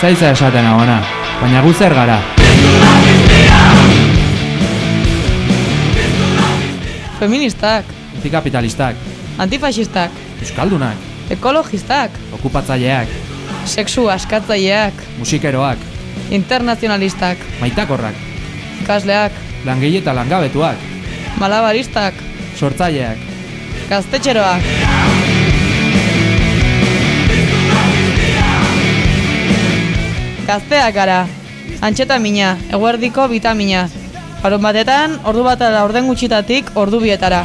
zaitza esaten agona, baina gu zer gara. Feministak, Antikapitalistak, antifasistak, euskaldunak, ekologistak, okupatzaileak, sexu askatzaileak, musikeroak, internazionalistak, maitakorrak, ikasleak, langile eta langabetuak, malabaristak, sortzaileak, gaztetxeroak. Gazteak gara, antxetamina, eguerdiko vitamina. Harun batetan, ordu bat ala orden gutxitatik ordu bietara.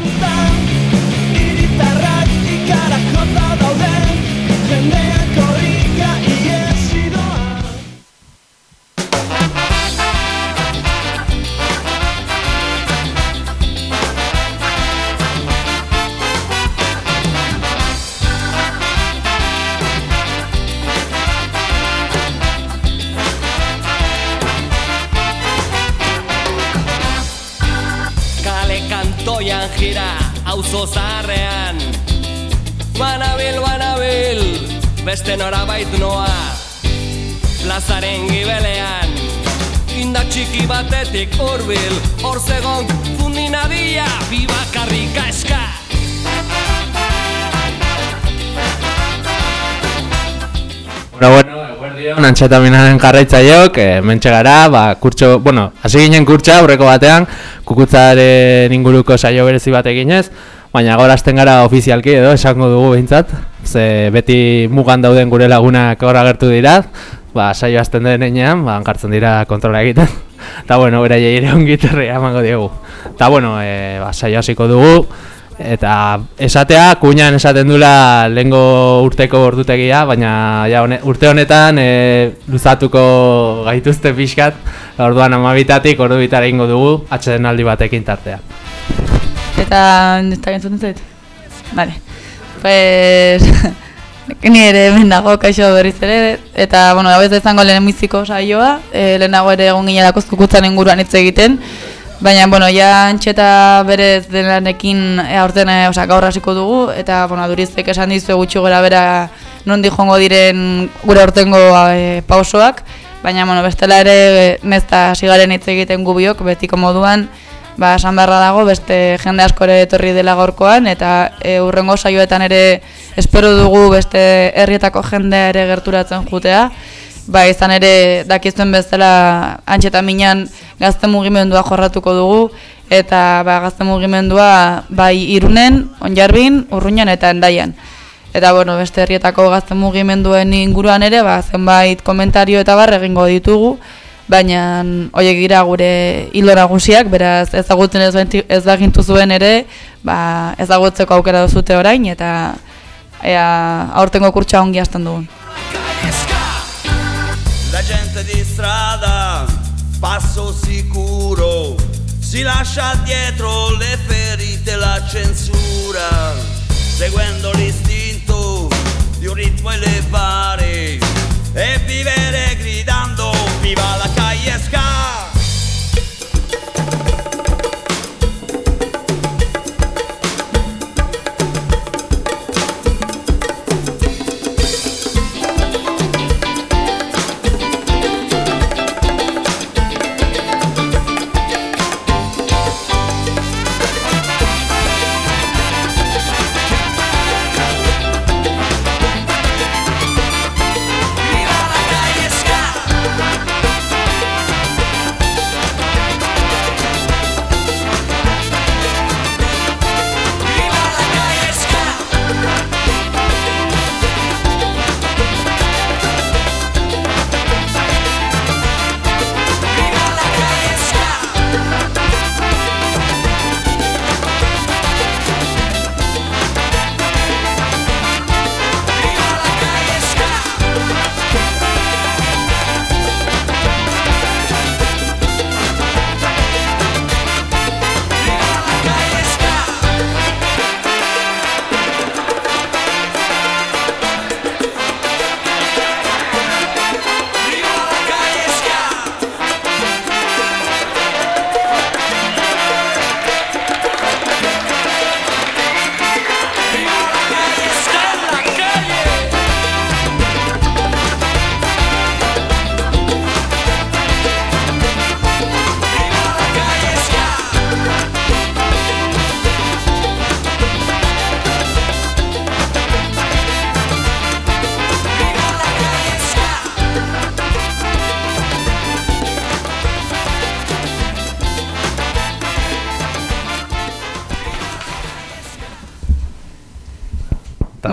Antxetaminaren jarraitzaileok, e, mentxe gara, ba, kurtso, bueno, hasi ginen kurtsa aurreko batean, kukutzaren inguruko saio berezi bat eginez, baina gaur hasten gara ofizialki edo esango dugu behintzat, ze beti mugan dauden gure lagunak hor agertu dira, ba, saio hasten den enean, ba, hankartzen dira kontrola egiten, eta bueno, beraiei ere ongiterria emango diegu. Eta bueno, e, ba, saio hasiko dugu, Eta esatea, kuinan esaten dula lehengo urteko ordutegia, baina ja, hone, urte honetan e, luzatuko gaituzte pixkat, orduan amabitatik ordu bitara ingo dugu, atxeden aldi batekin tartea. Eta, eta entzuten zait? Vale. Pues, ni ere hemen dago kaixo berriz ere, eta, bueno, hau ez da izango lehen miziko saioa, e, lehenago ere egon ginealako kukutzan inguruan hitz egiten, Baina, bueno, ja antxeta berez denanekin e, aurten, e, osea, gaur hasiko dugu, eta, bueno, durizek esan dizu gutxi gora bera nondi joango diren gure aurtengo e, pausoak, baina, bueno, bestela ere, nesta sigaren hitz egiten gubiok, betiko moduan, ba, esan beharra dago, beste jende asko ere etorri dela gaurkoan, eta e, urrengo saioetan ere espero dugu beste herrietako jendea ere gerturatzen jutea, ba, izan ere dakizuen bezala antxeta minan gazte mugimendua jorratuko dugu, eta ba, gazte mugimendua bai irunen, onjarbin, urruñan eta endaian. Eta bueno, beste herrietako gazte mugimenduen inguruan ere, ba, zenbait komentario eta bar egingo ditugu, baina hoiek dira gure hilo nagusiak, beraz ezagutzen ez dagintu zuen ere, ba, ezagutzeko aukera duzute orain, eta ea, aurtengo kurtsa ongi hasten dugun. Gente di strada, passo sicuro, si lascia dietro le ferite la censura, seguendo l'istinto di un ritmo elevare e vivere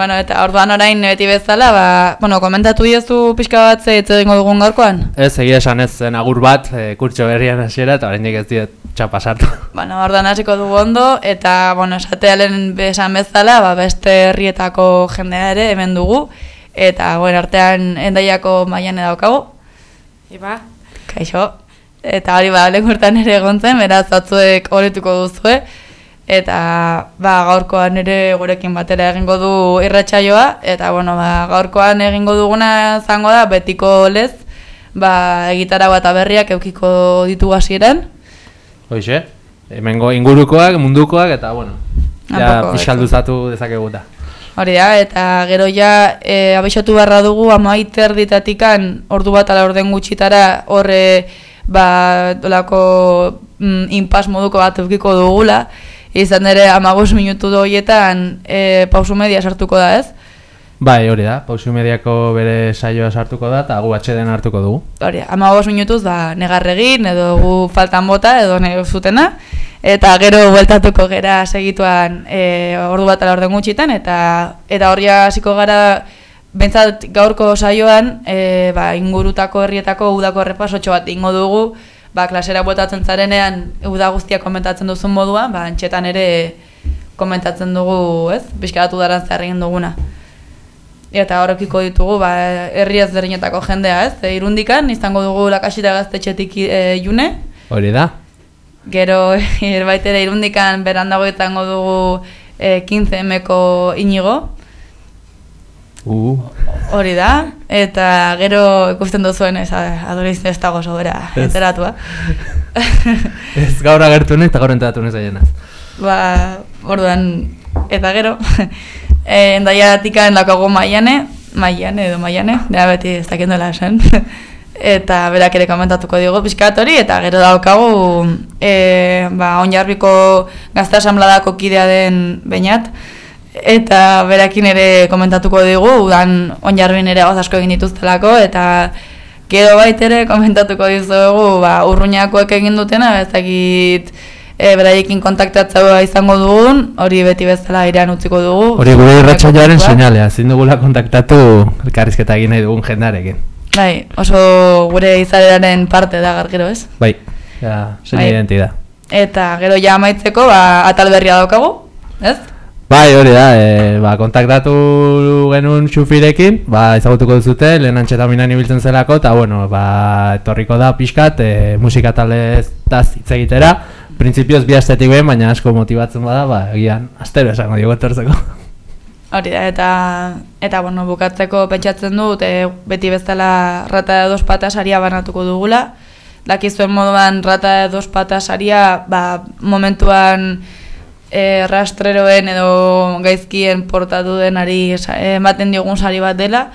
Bueno, eta orduan orain beti bezala, ba, bueno, komentatu diezu pixka bat ze egingo dugun gaurkoan? Ez, egia esan ez zen agur bat, e, kurtso berrian hasiera eta oraindik ez diet txapa sartu. Bueno, orduan hasiko dugu ondo, eta, bueno, esatea lehen esan bezala, ba, beste herrietako jendea ere hemen dugu, eta, bueno, artean endaiako maian daukagu. Iba, Kaixo. Eta hori ba, lehurtan ere egon zen, beraz batzuek horretuko duzue. Eta ba, gaurkoan ere gurekin batera egingo du irratsaioa eta bueno, ba, gaurkoan egingo duguna zango da betiko lez, ba, egitaragua eta berriak eukiko ditu hasieran. Hoixe, hemengo ingurukoak, mundukoak eta bueno, ja Kanpoko, pixalduzatu dezakeguta. Hori da, eta gero ja e, abixatu barra dugu amaiter ditatikan ordu bat ala orden gutxitara horre ba, dolako mm, inpas moduko bat eukiko dugula. Izan ere amagos minutu doietan e, pausu media sartuko da ez? Bai, hori da, pausu mediako bere saioa sartuko da eta gu atxeden hartuko dugu. Hori, amagos minutuz ba, negarregin edo gu faltan bota edo ne zutena. Eta gero bueltatuko gera segituan e, ordu bat ala orden gutxitan eta eta hori hasiko gara Bentsat gaurko saioan e, ba, ingurutako herrietako udako errepasotxo bat ingo dugu ba, klasera botatzen zarenean uda guztia komentatzen duzun moduan, ba, antxetan ere komentatzen dugu, ez? Bizkatu daran zer egin duguna. Eta horrekiko ditugu, ba, herri ezberdinetako jendea, ez? E, irundikan, izango dugu lakasita gaztetxetik e, june, Hori da? gero erbait ere irundikan berandago izango dugu e, 15 inigo, Uh, Hori da, eta gero ikusten duzuen ez adoriz ez dago sobera enteratua. ez gaur agertu nez eta gaur enteratu nez aienaz. ba, orduan, eta gero, e, endaiatikan daukagu maiane, maiane edo maiane, da beti ez dakien dela esan. eta berak ere komentatuko digu pixkat hori, eta gero daukagu e, ba, onjarbiko gazte asamladako kidea den bainat, eta berakin ere komentatuko digu, udan onjarbin ere gauz asko egin dituztelako, eta gero bait ere komentatuko dizuegu, ba, urruñakoek egin dutena, ez dakit e, beraiekin kontaktatzea izango dugun, hori beti bezala airean utziko dugu. Hori gure irratsaioaren Kontaktua. seinalea, ezin dugula kontaktatu elkarrizketa egin nahi dugun jendarekin. Bai, oso gure izareraren parte da gargero, ez? Bai, ja, zein Bai. identidad. Eta gero ja amaitzeko, ba, atal berria daukagu, ez? Bai, hori da, e, ba, kontaktatu genuen xufirekin, ba, ezagutuko duzute, lehen antxetaminan ibiltzen zelako, eta bueno, ba, etorriko da pixkat, e, musika taleztaz hitz egitera, printzipioz bi astetik behin, baina asko motibatzen bada, ba, egian, astero esango diogu etortzeko. Hori da, eta, eta bueno, bukatzeko pentsatzen dut, e, beti bezala rata dos patas saria banatuko dugula. Dakizuen moduan rata dos patas saria, ba, momentuan e, rastreroen edo gaizkien portatu denari ematen diogun sari bat dela.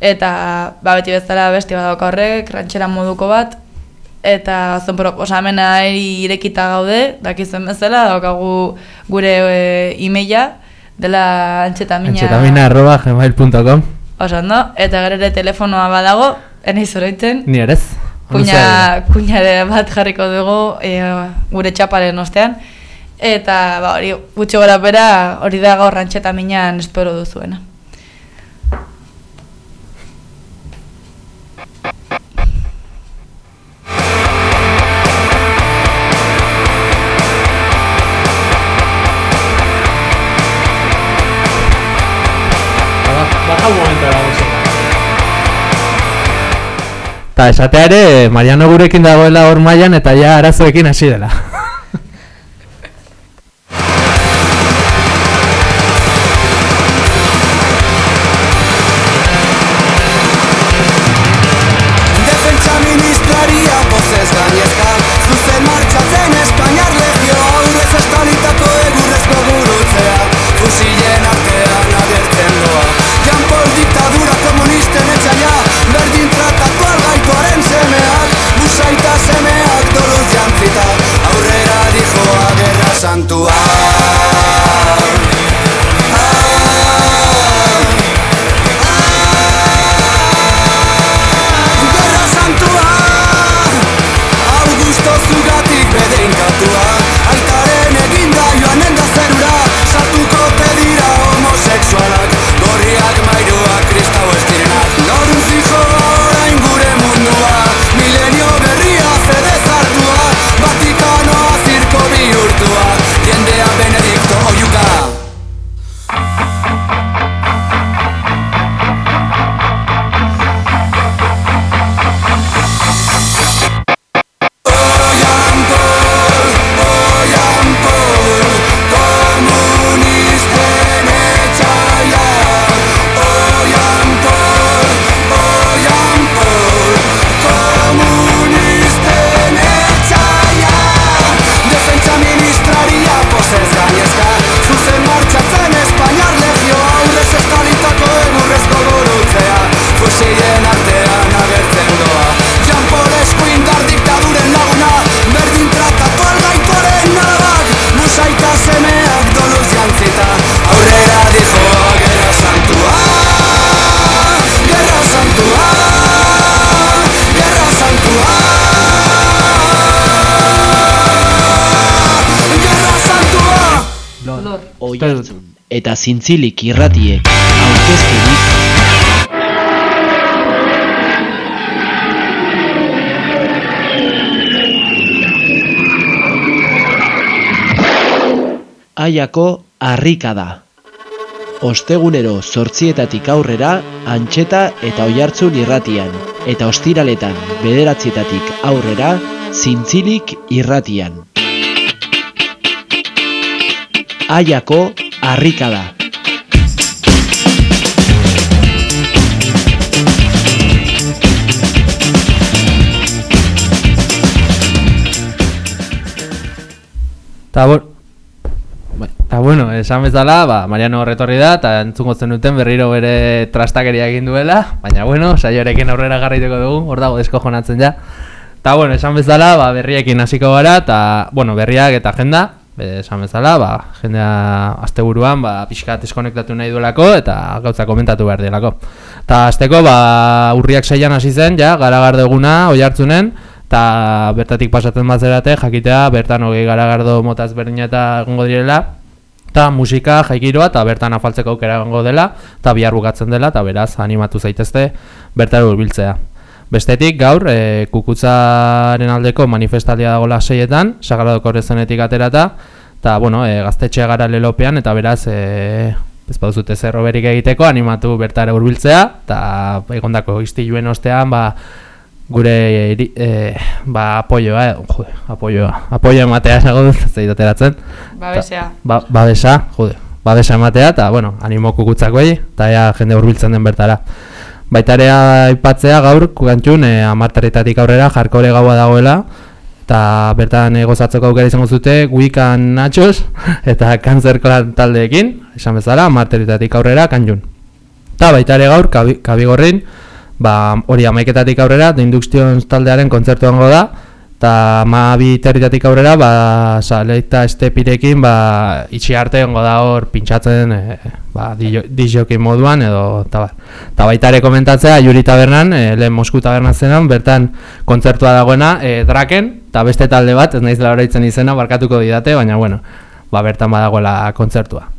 Eta ba, beti bezala besti bat dauka horrek, rantxera moduko bat, eta zen proposamena irekita gaude, dakizuen bezala, daukagu gure e, emaila, dela antxetamina... Antxetamina arroba gmail.com Oso ondo, eta gero ere telefonoa badago, enei zoroitzen, Ni erez? kuña, kuñare bat jarriko dugu e, gure txaparen ostean, eta ba, hori gutxo gara bera, hori da gaur antxetaminan espero duzuena. Baja un momento la música. Ta esatea ere, Mariano gurekin dagoela hor mailan eta ja arazoekin hasi dela. Eta zintzilik irratiek aurkezturik Aiako harrika da. Ostegunero zortzietatik aurrera antxeta eta oihartzun irratian, eta ostiraletan bederatzietatik aurrera zintzilik irratian. Aiako harrika da. Ta, bo... Bai, ta bueno, esan bezala, ba, Mariano retorri da, eta entzungo duten berriro bere trastakeria egin duela, baina bueno, saioarekin aurrera garraituko dugu, hor dago deskojonatzen ja. Ta bueno, esan bezala, ba, berriekin hasiko gara, eta, bueno, berriak eta agenda, esan bezala, ba, jendea asteburuan, ba, pixkat deskonektatu nahi duelako, eta gauza komentatu behar delako. Ta azteko, ba, urriak seian hasi zen, ja, garagardo eguna, oi hartzunen, eta bertatik pasatzen bazerate, jakitea, bertan hogei garagardo motaz berdina eta egongo direla, eta musika, jaikiroa, eta bertan afaltzeko aukera egongo dela, eta bihar bukatzen dela, eta beraz, animatu zaitezte, bertara hurbiltzea. Bestetik, gaur, e, kukutzaren aldeko manifestaldia dagoela seietan, sagrado korrezonetik aterata, eta, bueno, e, gaztetxea gara lelopean, eta beraz, e, ez baduzute zerro berik egiteko, animatu bertara hurbiltzea, eta egondako istiluen ostean, ba, gure iri, e, ba, apoioa, eh, jude, apoioa, apoioa ematea esago dut, zeit ateratzen. Babesea. Ba, babesa, jude, babesa ematea, eta, bueno, animo kukutzakoei, eta ea jende hurbiltzen den bertara. Baitarea aipatzea gaur, kukantxun, e, amartarritatik aurrera, jarkore gaua dagoela, eta bertan e, gozatzeko aukera izango zute, Wikan Nachos, eta Cancer Clan taldeekin, esan bezala, amartarritatik aurrera, kanjun. Eta baitare gaur, kabi, kabigorrin, ba, hori amaiketatik aurrera, The Inductions taldearen kontzertu hango da, eta ma bi territatik aurrera, ba, saleita estepirekin, ba, itxi arte ongo da hor pintxatzen, e, ba, dijokin moduan, edo, eta bar. Ta baita ere komentatzea, Juri Tabernan, e, lehen Mosku Tabernan zenan, bertan kontzertua dagoena, e, Draken, eta beste talde bat, ez naiz laura izena, barkatuko didate, baina, bueno, ba, bertan badagoela kontzertua.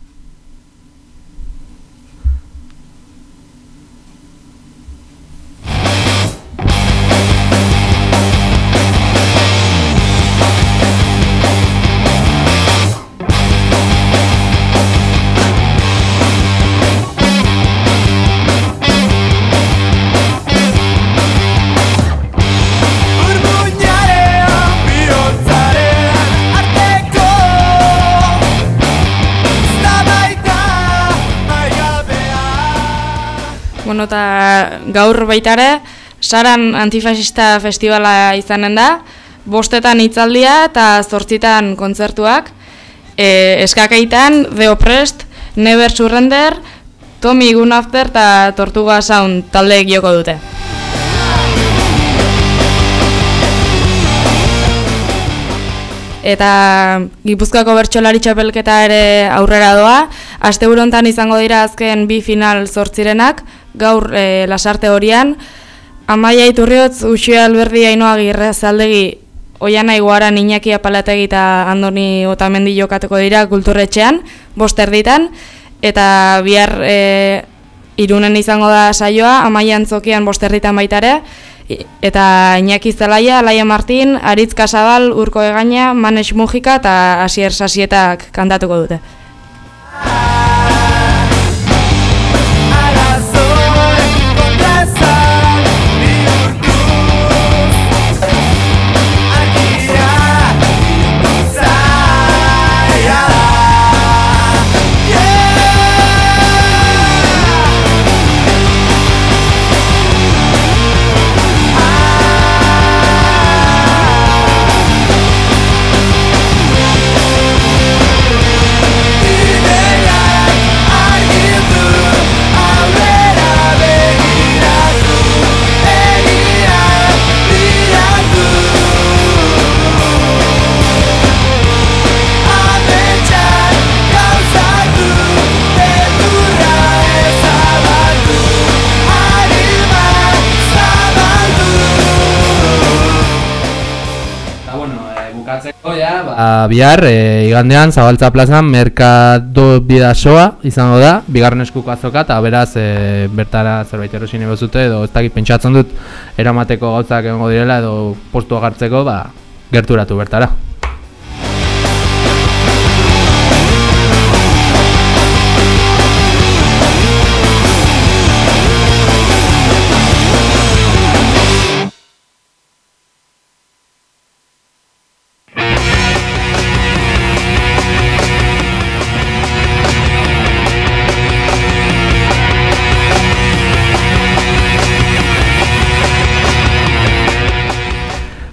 Bueno, eta gaur baitare, Saran Antifasista Festivala izanen da, bostetan hitzaldia eta zortzitan kontzertuak, e, eskakaitan, The Oppressed, Never Surrender, Tommy Gun After eta Tortuga Sound taldeek joko dute. Eta Gipuzkoako bertsolari txapelketa ere aurrera doa. Asteburu hontan izango dira azken bi final zortzirenak, gaur e, lasarte horian. Amaia Iturriotz, Uxue Alberdi Ainoa Agirre Zaldegi, Oiana Iguaran Iñaki Apalategi eta Andoni Otamendi jokatuko dira kulturretxean, bost erditan, eta bihar e, irunen izango da saioa, Amaia Antzokian bost erditan baitare, eta Iñaki Zelaia, Laia Martin, Aritz Kasabal, Urko Egaina, Manes Mujika eta Asier Sasietak kantatuko dute. Bihar, e, igandean, Zabaltza plazan, Merkado Bidasoa izango da, bigarren eskuko azoka, eta beraz, e, bertara zerbait erosin ebozute, edo ez dakit pentsatzen dut, eramateko gauzak egongo direla, edo postu agartzeko, ba, gerturatu bertara.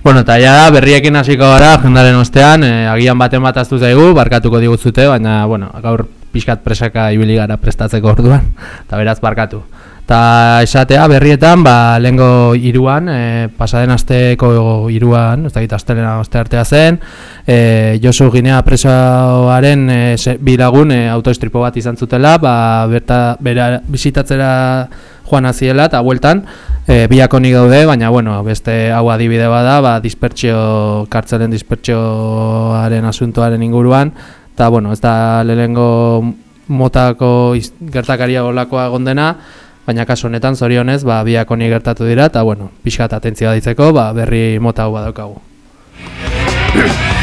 Bueno, eta ja berriekin hasiko gara, jendaren ostean, e, agian baten bat aztu zaigu, barkatuko diguzute, baina, bueno, gaur pixkat presaka ibili gara prestatzeko orduan, eta beraz barkatu. Ta esatea berrietan, ba, lehengo iruan, e, pasaden asteko iruan, ez dakit astelena aste artea zen, e, Josu Ginea presoaren e, se, bilagun e, autoestripo bat izan zutela, ba, berta, bera, bisitatzera joan aziela eta bueltan e, biakonik daude, baina bueno, beste hau adibide bada, ba, dispertsio, kartzelen dispertsioaren asuntoaren inguruan, eta bueno, ez da lehengo motako gertakaria olakoa gondena, baina kasu honetan zorionez, ba, biakoni gertatu dira, eta bueno, pixkat atentzioa ditzeko, ba, berri mota hau badaukagu.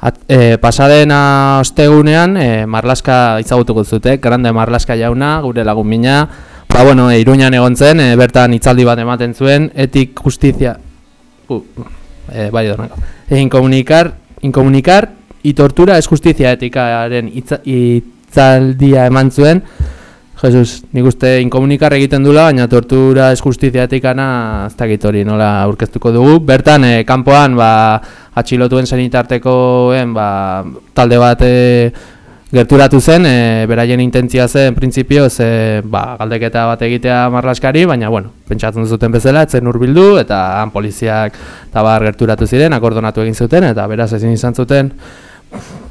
At, e, pasadena ostegunean, e, marlaska izagutuko zute, grande marlaska jauna, gure lagun mina. Ba, bueno, e, iruñan egon zen, e, bertan hitzaldi bat ematen zuen, etik justizia... Uh, e, bai, donako. E, inkomunikar, inkomunikar, y tortura es justizia etikaren hitza- hitzaldia eman zuen. Jesus, nik uste inkomunikar egiten dula, baina tortura es justizia etikana ez dakit hori nola aurkeztuko dugu. Bertan, e, kanpoan, ba, atxilotuen senitartekoen ba, talde bat e, gerturatu zen, e, beraien intentzia zen, printzipio, ze, ba, galdeketa bat egitea marlaskari, baina, bueno, pentsatzen zuten bezala, etzen urbildu, eta han poliziak eta bar gerturatu ziren, akordonatu egin zuten, eta beraz ezin izan zuten,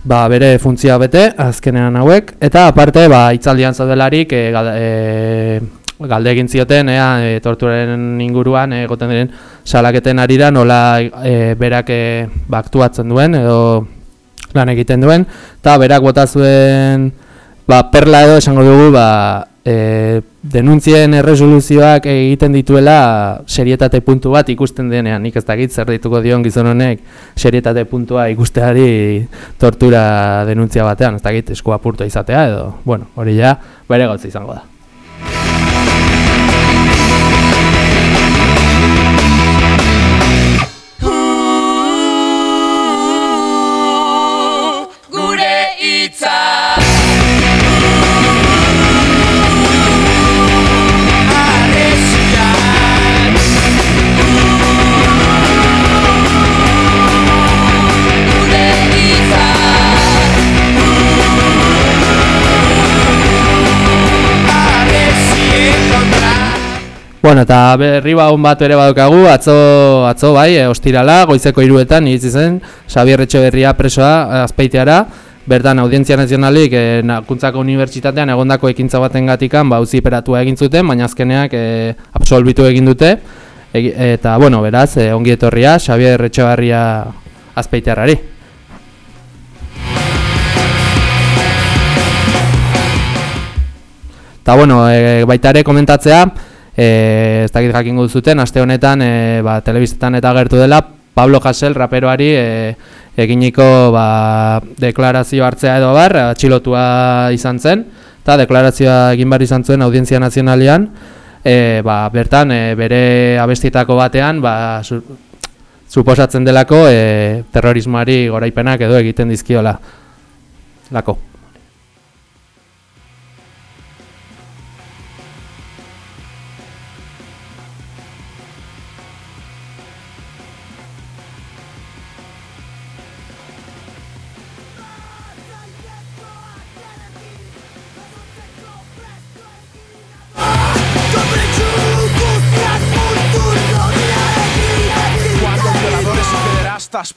ba, bere funtzioa bete, azkenean hauek, eta aparte, ba, itzaldian zaudelarik, e, gal, e, galde egin zioten, ea, e, torturaren inguruan, egoten diren salaketen arira, nola e, berak e, ba, aktuatzen duen, edo lan egiten duen, eta berak bota zuen, ba, perla edo esango dugu, ba, e, denuntzien erresoluzioak egiten dituela serietate puntu bat ikusten denean, nik ez dakit zer dituko dion gizon honek serietate puntua ikusteari tortura denuntzia batean, ez dakit eskua apurtua izatea edo, bueno, hori ja, bere gauza izango da. Bueno, eta berri baun bat ere badukagu, atzo, atzo bai, e, ostirala, goizeko iruetan, iritsi zen, Xabier Etxeberria presoa eh, azpeiteara, bertan Audientzia Nazionalik e, Nakuntzako Unibertsitatean egondako ekintza baten gatikan, ba, uziperatua egin zuten, baina azkeneak e, absolbitu egin dute, Egi- eta, bueno, beraz, e, ongi etorria, Xabier Etxeberria azpeitearrari. Eta bueno, e, baita ere komentatzea, e, ez dakit jakingo duzuten, aste honetan e, ba, telebistetan eta gertu dela, Pablo Hasel raperoari e, eginiko ba, deklarazio hartzea edo bar, atxilotua izan zen, eta deklarazioa egin behar izan zuen Audientzia Nazionalean, e, ba, bertan e, bere abestitako batean, ba, su, suposatzen delako e, terrorismoari goraipenak edo egiten dizkiola. Lako.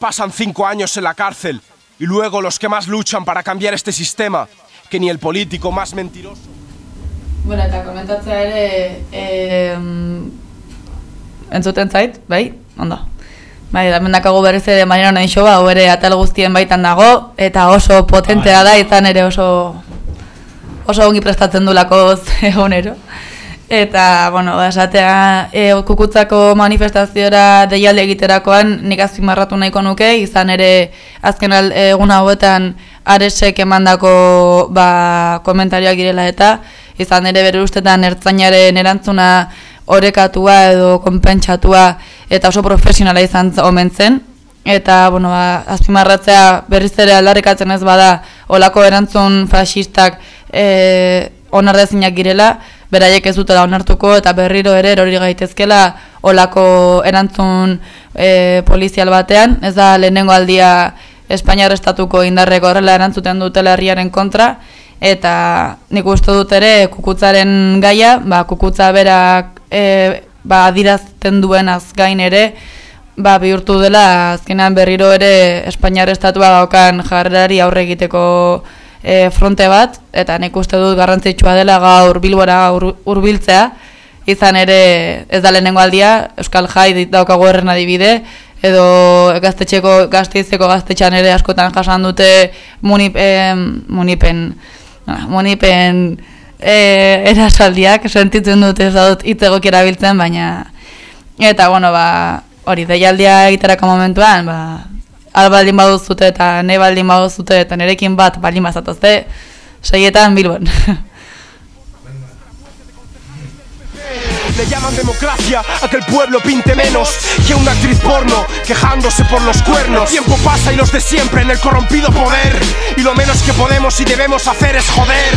Pasan cinco años en la cárcel y luego los que más luchan para cambiar este sistema, que ni el político más mentiroso. Bueno, eta komentatzea ere, e, entzuten zait, bai? Ondo. Bai, da mendakago berriz ere Mariano Naixo, hau ere atal guztien baitan dago, eta oso potentea da, izan ere oso oso ongi prestatzen dulako egunero. Eta, bueno, ba, esatea, e, kukutzako manifestaziora deialde egiterakoan nik azpimarratu nahiko nuke, izan ere azken al- egun hauetan aresek emandako ba, komentarioak girela eta izan ere bere ustetan ertzainaren erantzuna orekatua edo konpentsatua eta oso profesionala izan omen zen. Eta, bueno, ba, azpimarratzea berriz ere aldarrikatzen ez bada olako erantzun fasistak e, onardezinak girela, beraiek ez dutela onartuko eta berriro ere erori gaitezkela olako erantzun e, polizial batean, ez da lehenengo aldia Espainiar estatuko indarreko horrela erantzuten dutela herriaren kontra, eta nik uste dut ere kukutzaren gaia, ba, kukutza berak e, ba, adirazten duenaz gain ere, ba, bihurtu dela azkenean berriro ere Espainiar estatua daukan jarrerari aurre egiteko e, fronte bat, eta nik uste dut garrantzitsua dela gaur bilbora ur, hurbiltzea, izan ere ez da lehenengo aldia, Euskal Jai daukagu herren adibide, edo gaztetxeko gazteizeko gaztetxean ere askotan jasan dute munip, eh, munipen ah, munipen eh, erasaldiak sentitzen dute ez dut hitz erabiltzen baina eta bueno ba hori deialdia egiterako momentuan ba al baldin baduzute eta ne baldin baduzute eta nerekin bat baldin bazatozte seietan Bilbon Le llaman democracia a que el pueblo pinte menos que una actriz porno quejándose por los cuernos. El tiempo pasa y los de siempre en el corrompido poder. Y lo menos que podemos y debemos hacer es joder.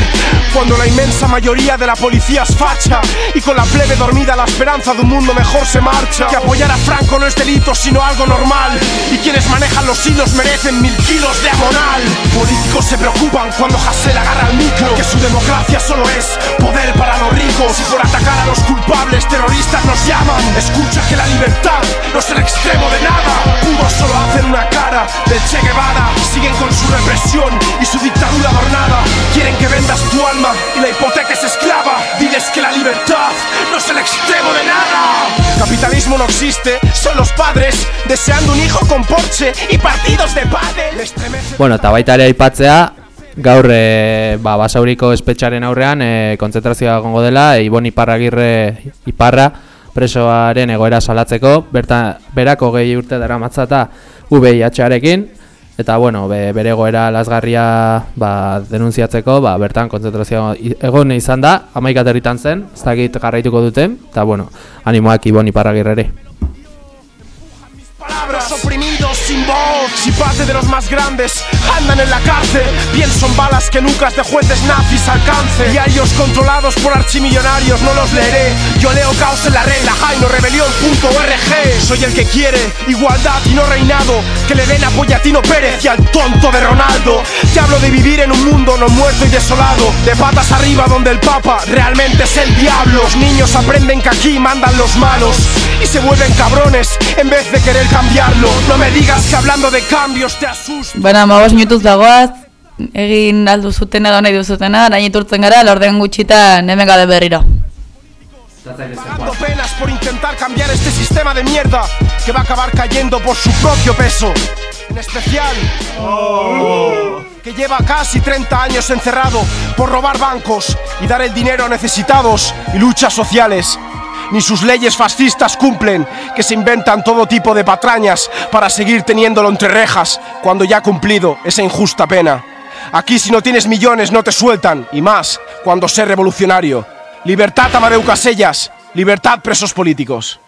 Cuando la inmensa mayoría de la policía es facha y con la plebe dormida la esperanza de un mundo mejor se marcha. Que apoyar a Franco no es delito sino algo normal. Y quienes manejan los hilos merecen mil kilos de amonal. Políticos se preocupan cuando Hassel agarra el micro. Que su democracia solo es poder para los ricos. Y por atacar a los culpables terroristas nos llaman. Escucha que la libertad no es el extremo de nada. Pudos solo hacen una cara del Che Guevara. Siguen con su represión y su dictadura adornada. Quieren que vendas tu alma y la hipoteca es esclava. Diles que la libertad no es el extremo de nada. Capitalismo no existe, son los padres deseando un hijo con Porsche y partidos de. Estremece Bueno, eta baita ere aipatzea, gaur e, ba, basauriko espetxaren aurrean e, kontzentrazioa gongo dela, e, Ibon Iparragirre Iparra presoaren egoera salatzeko, berta, berak hogei urte dara matzata VIH-arekin, eta bueno, be, bere egoera lasgarria ba, denunziatzeko, ba, bertan kontzentrazioa egon izan da, amaik aterritan zen, ez dakit garraituko duten, eta bueno, animoak Ibon. Palabras oprimidos sin Si parte de los más grandes andan en la cárcel Pienso en balas que nucas de jueces nazis alcance Diarios controlados por archimillonarios no los leeré. Yo leo caos en la red, la Jaino Rebelión.org Soy el que quiere igualdad y no reinado. Que le den apoyo a Tino Pérez y al tonto de Ronaldo. Te hablo de vivir en un mundo no muerto y desolado. De patas arriba donde el papa realmente es el diablo. Los niños aprenden que aquí mandan los malos Y se vuelven cabrones en vez de querer cambiarlo. No me digas que hablando de cambios te asusta Baina, magos minutuz dagoaz, egin aldu zutena da nahi duzutena, nahi iturtzen gara, lorden gutxitan hemen gade berriro. Pagando penas por intentar cambiar este sistema de mierda Que va a acabar cayendo por su propio peso. En especial Que lleva casi 30 años encerrado Por robar bancos y dar el dinero a necesitados y luchas sociales ni sus leyes fascistas cumplen, que se inventan todo tipo de patrañas para seguir teniéndolo entre rejas cuando ya ha cumplido esa injusta pena. Aquí si no tienes millones no te sueltan, y más cuando sé revolucionario. Libertad Amadeu Casellas, libertad presos políticos.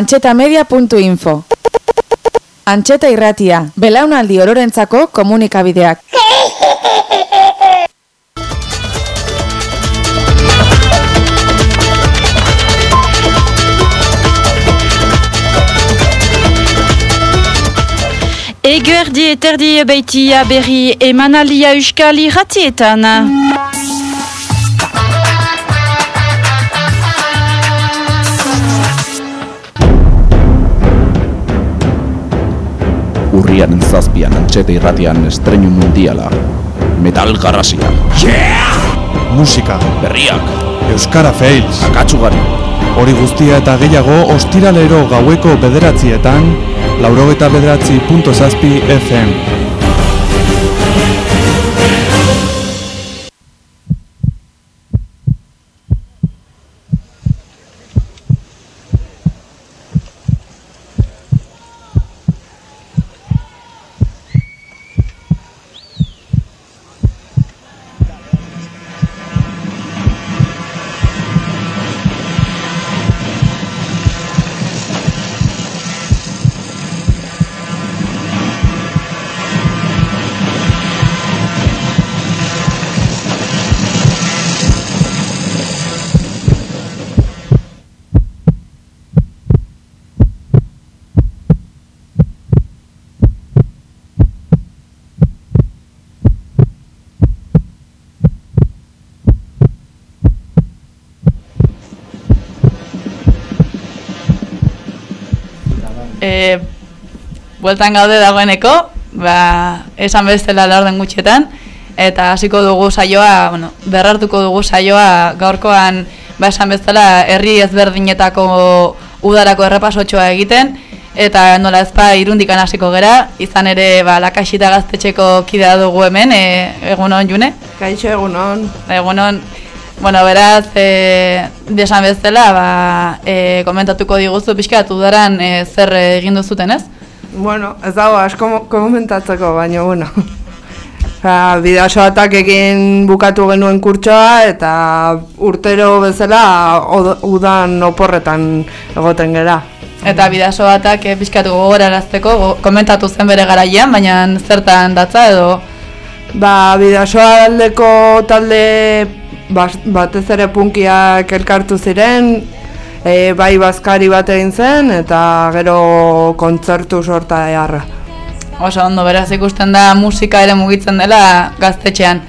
Antxetamedia.info Antxeta irratia, belaunaldi ororentzako komunikabideak. Eguerdi eterdi baitia berri emanalia euskal irratietan. Urriaren zazpian antxete irratian estreinu mundiala. Metal garrasia. Yeah! Musika. Berriak. Euskara fails. Akatsugari. Hori guztia eta gehiago ostiralero gaueko bederatzietan, laurogeta bederatzi punto zazpi FM. E, bueltan gaude dagoeneko, ba, esan bestela laurden gutxetan, eta hasiko dugu saioa, bueno, berrartuko dugu saioa gaurkoan, ba, esan bezala herri ezberdinetako udarako errepasotxoa egiten, eta nola ezpa irundikan hasiko gera, izan ere ba, lakaxita gaztetxeko kidea dugu hemen, e, egunon june? Kaixo egunon. Egunon, Bueno, beraz, e, desan bezala, ba, e, komentatuko diguzu pixkat udaran e, zer egin duzuten, ez? Bueno, ez dago asko komentatzeko, baina, bueno. Ba, bidaso egin bukatu genuen kurtsoa eta urtero bezala od, udan oporretan egoten gera. Eta bidaso batak e, pixkat gogorarazteko, go, komentatu zen bere garaian, baina zertan datza edo? Ba, bidasoa aldeko talde batez ere punkiak elkartu ziren, e, bai bazkari bat egin zen, eta gero kontzertu sorta eharra. Oso ondo, beraz ikusten da musika ere mugitzen dela gaztetxean.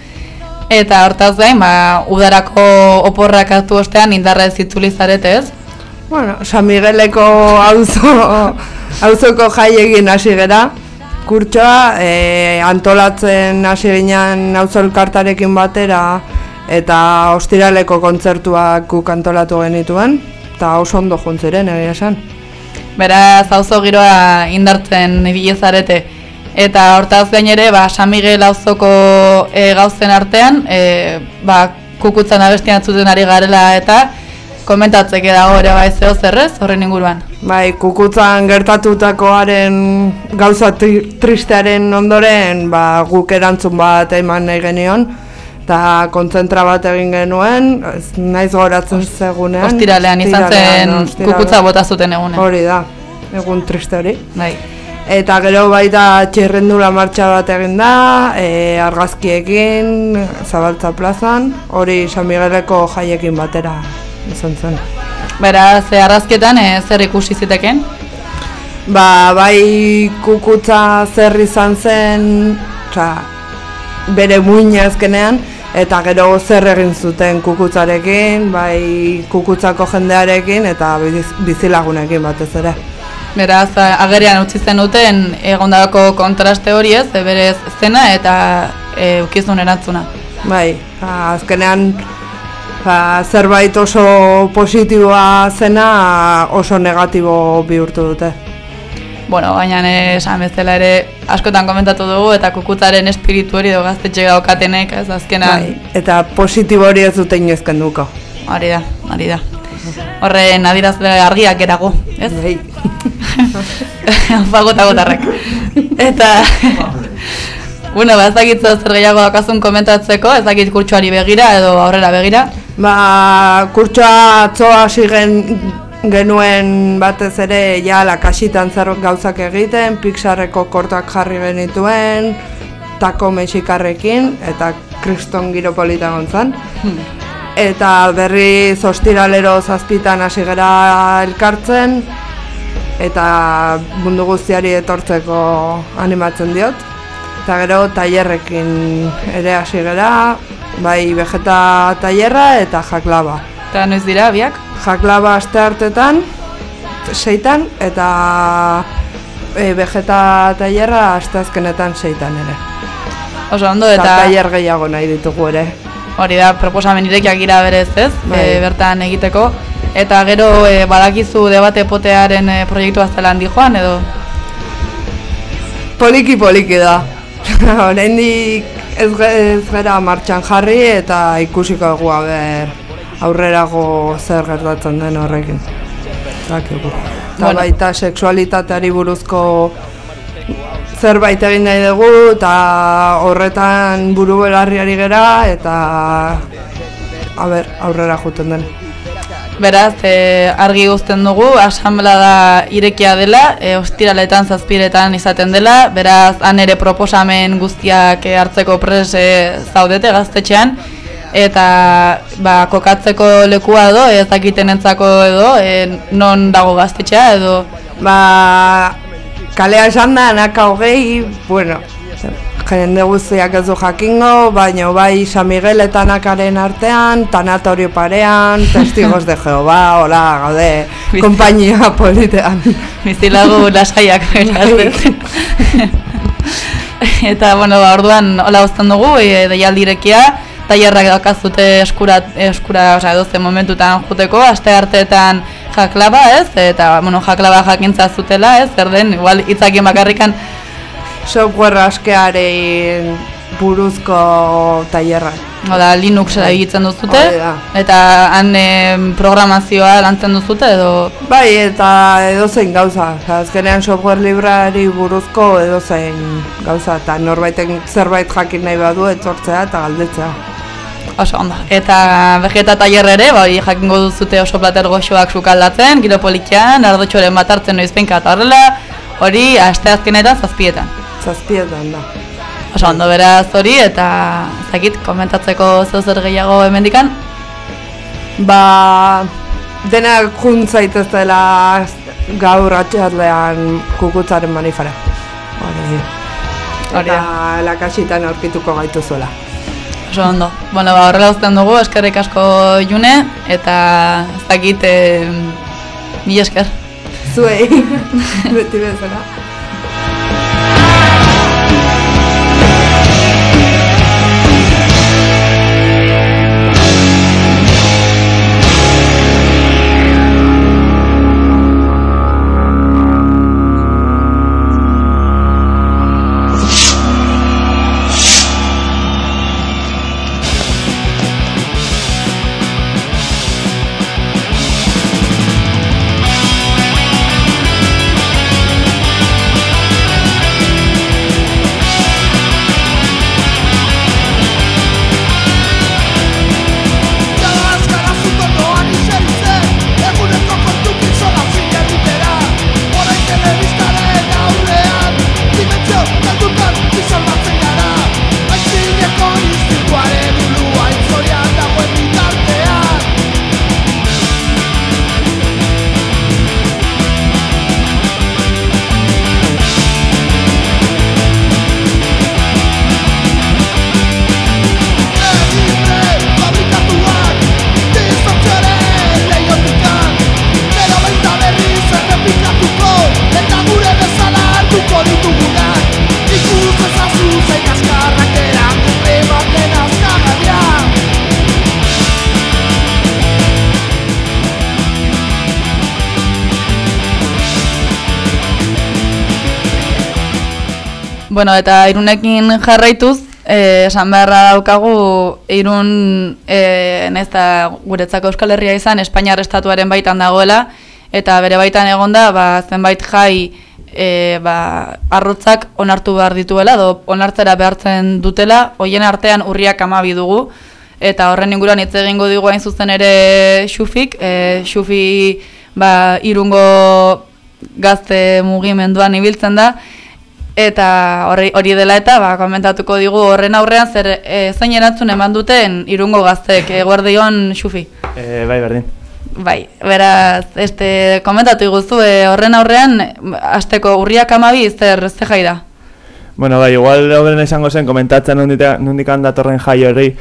Eta hortaz gain, ba, udarako oporrak hartu ostean indarra ez itzulizarete ez? Bueno, San Migueleko auzo, auzoko jai egin hasi gera. Kurtsoa, e, antolatzen hasi ginen auzo elkartarekin batera, eta ostiraleko kontzertuak guk antolatu genituen, eta oso ondo juntziren egia esan. Beraz, auzo giroa indartzen ibilezarete. Eta hortaz gain ere, ba, San Miguel auzoko e, gauzen artean, e, ba, kukutzan abestian atzuten ari garela eta komentatzeke dago ere bai zeo zerrez horren inguruan. Bai, kukutzan gertatutakoaren gauza tristearen ondoren, ba, guk erantzun bat eman nahi genion, eta kontzentra bat egin genuen, ez, naiz goratzen zegunean. Ostiralean izan zen kukutza bota zuten egunen. Hori da, egun triste hori. Bai. Eta gero baita txirrendula martxa bat egin da, e, argazkiekin, zabaltza plazan, hori San Migueleko jaiekin batera izan zen. Beraz, argazketan e, zer ikusi ziteken? Ba, bai kukutza zer izan zen, oza, bere muina azkenean, eta gero zer egin zuten kukutzarekin, bai kukutzako jendearekin eta bizilagunekin batez ere. Beraz, agerian utzi zen duten egondako kontraste hori ez, berez zena eta e, ukizun erantzuna. Bai, ba, azkenean ba, zerbait oso positiboa zena oso negatibo bihurtu dute. Bueno, baina esan bezala ere askotan komentatu dugu eta kukutzaren espiritu hori edo gaztetxe gaukatenek ez azkena. Bai, eta positibo hori ez dute inoezken duko. Hori da, hori da. Horren adirazle argiak erago, ez? Bai. Fagota gotarrek. Eta... Bueno, ba, ez dakit zer gehiago dakazun komentatzeko, ez dakit kurtsuari begira edo aurrera begira. Ba, kurtsua atzoa ziren genuen batez ere ja lakasitan zer gauzak egiten, Pixarreko kortak jarri genituen, tako mexikarrekin, eta kriston giro polita gontzan. Eta berri ostiralero zazpitan hasi gara elkartzen, eta mundu guztiari etortzeko animatzen diot. Eta gero tailerrekin ere hasi gara, bai vegeta tailerra eta jaklaba. Eta noiz dira, biak? Jaklaba aste hartetan, seitan, eta e, vegeta tailerra aste azkenetan seitan ere. Oso ondo Eta eta tailer gehiago nahi ditugu ere. hori da proposamen irekiak gira berez, ez? Bai. E, bertan egiteko. Eta gero e, badakizu debate potearen e, proiektua zela handi joan edo Poliki poliki da. Oraindik ez, ez gera martxan jarri eta ikusiko dugu ber aurrerago zer gertatzen den horrekin. Dakigu. Eta Bueno. baita sexualitateari buruzko zerbait egin nahi dugu eta horretan buru belarriari gera eta a ber, aurrera juten den. Beraz, e, argi guzten dugu, asamblada irekia dela, e, ostiraletan, zazpiretan izaten dela, beraz, han ere proposamen guztiak e, hartzeko pres e, zaudete gaztetxean, eta ba, kokatzeko lekua edo, ez dakiten entzako edo, e, non dago gaztetxea edo... Ba, kalea esan da, naka hogei, bueno, jende guztiak ez du jakingo, baina bai San Miguel eta nakaren artean, tanatorio parean, testigos de Jehova, hola, gaude, kompainia politean. Bizilagu lasaiak beraz. ez? Eta, bueno, ba, orduan, hola uzten dugu, e, deialdirekia, tailerrak daukazute eskura, eskura, osea, edoze momentutan juteko, aste arteetan jaklaba, ez? Eta, bueno, jaklaba jakintza zutela, ez? Zer den, igual hitzakin bakarrikan Software askearen buruzko tailerra. Oda, Linux egiten duzute, Hori da. eta han programazioa lantzen duzute, edo... Bai, eta edozein gauza, azkenean software librari buruzko edozein gauza, eta norbaiten zerbait jakin nahi badu etortzea eta galdetzea. Oso ondo. Eta vegeta tailer ere, ba, hori jakingo duzute oso plater goxoak sukaldatzen, giro polikian, ardotxoren bat hartzen noizpenka eta horrela, hori asteazkenetan zazpietan. Zazpietan da. Oso ondo beraz hori eta zakit komentatzeko zeu zer gehiago hemendikan. Ba, denak jun zaiteztela gaur atxarlean kukutzaren manifara. Hori Eta lakasitan aurkituko gaituzuela. Oso ondo. Bueno, ba, horrela uzten dugu, eskerrik asko june, eta ez dakit, eh, mila esker. Zuei, beti bezala. Bueno, eta irunekin jarraituz, eh, esan beharra daukagu irun eh, naiz eta guretzako Euskal Herria izan Espainiar estatuaren baitan dagoela, eta bere baitan egonda ba, zenbait jai e, ba, arrotzak onartu behar dituela, edo onartzera behartzen dutela, hoien artean urriak amabi dugu, eta horren inguruan hitz egingo digu hain zuzen ere xufik, e, xufi ba, irungo gazte mugimenduan ibiltzen da, eta hori, hori dela eta ba, komentatuko digu horren aurrean zer e, zein erantzun eman duten irungo gaztek, e, guardion xufi. E, bai, berdin. Bai, beraz, este, komentatu iguzu, e, horren aurrean, asteko urriak amabi, zer, ze jai da? Bueno, bai, igual hoberen izango zen, komentatzen nondik datorren jai hori.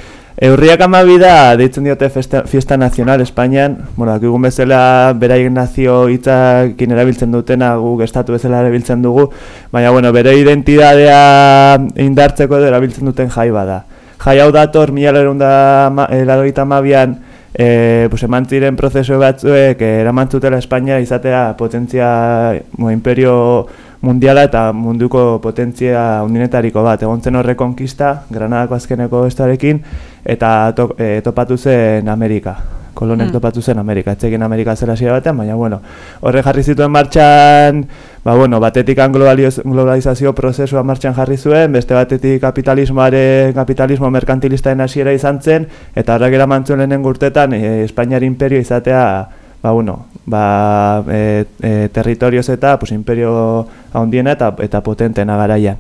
Eurriak amabi da, deitzen diote fiesta nazional Espainian, bueno, akigun bezala beraik nazio hitzakin erabiltzen dutena, guk estatu bezala erabiltzen dugu, baina, bueno, bere identidadea indartzeko edo erabiltzen duten jai bada. Jai hau dator, mila lerunda mabian, e, pues, eman ziren prozesu batzuek, eh, eraman zutela Espainia izatea potentzia, mo, imperio mundiala eta munduko potentzia undinetariko bat. Egon zen horre konkista, Granadako azkeneko estarekin, eta to, e, topatu zen Amerika. Kolonek mm. topatu zen Amerika, etxekin Amerika zela zira batean, baina bueno, horre jarri zituen martxan, ba bueno, batetik globalizazio prozesua martxan jarri zuen, beste batetik kapitalismoare, kapitalismo merkantilistaren hasiera izan zen, eta horrek eraman zuen lehenen gurtetan, e, Espainiar imperio izatea, ba bueno, ba, e, e, territorioz eta pues, imperio handiena eta, eta potentena garaian.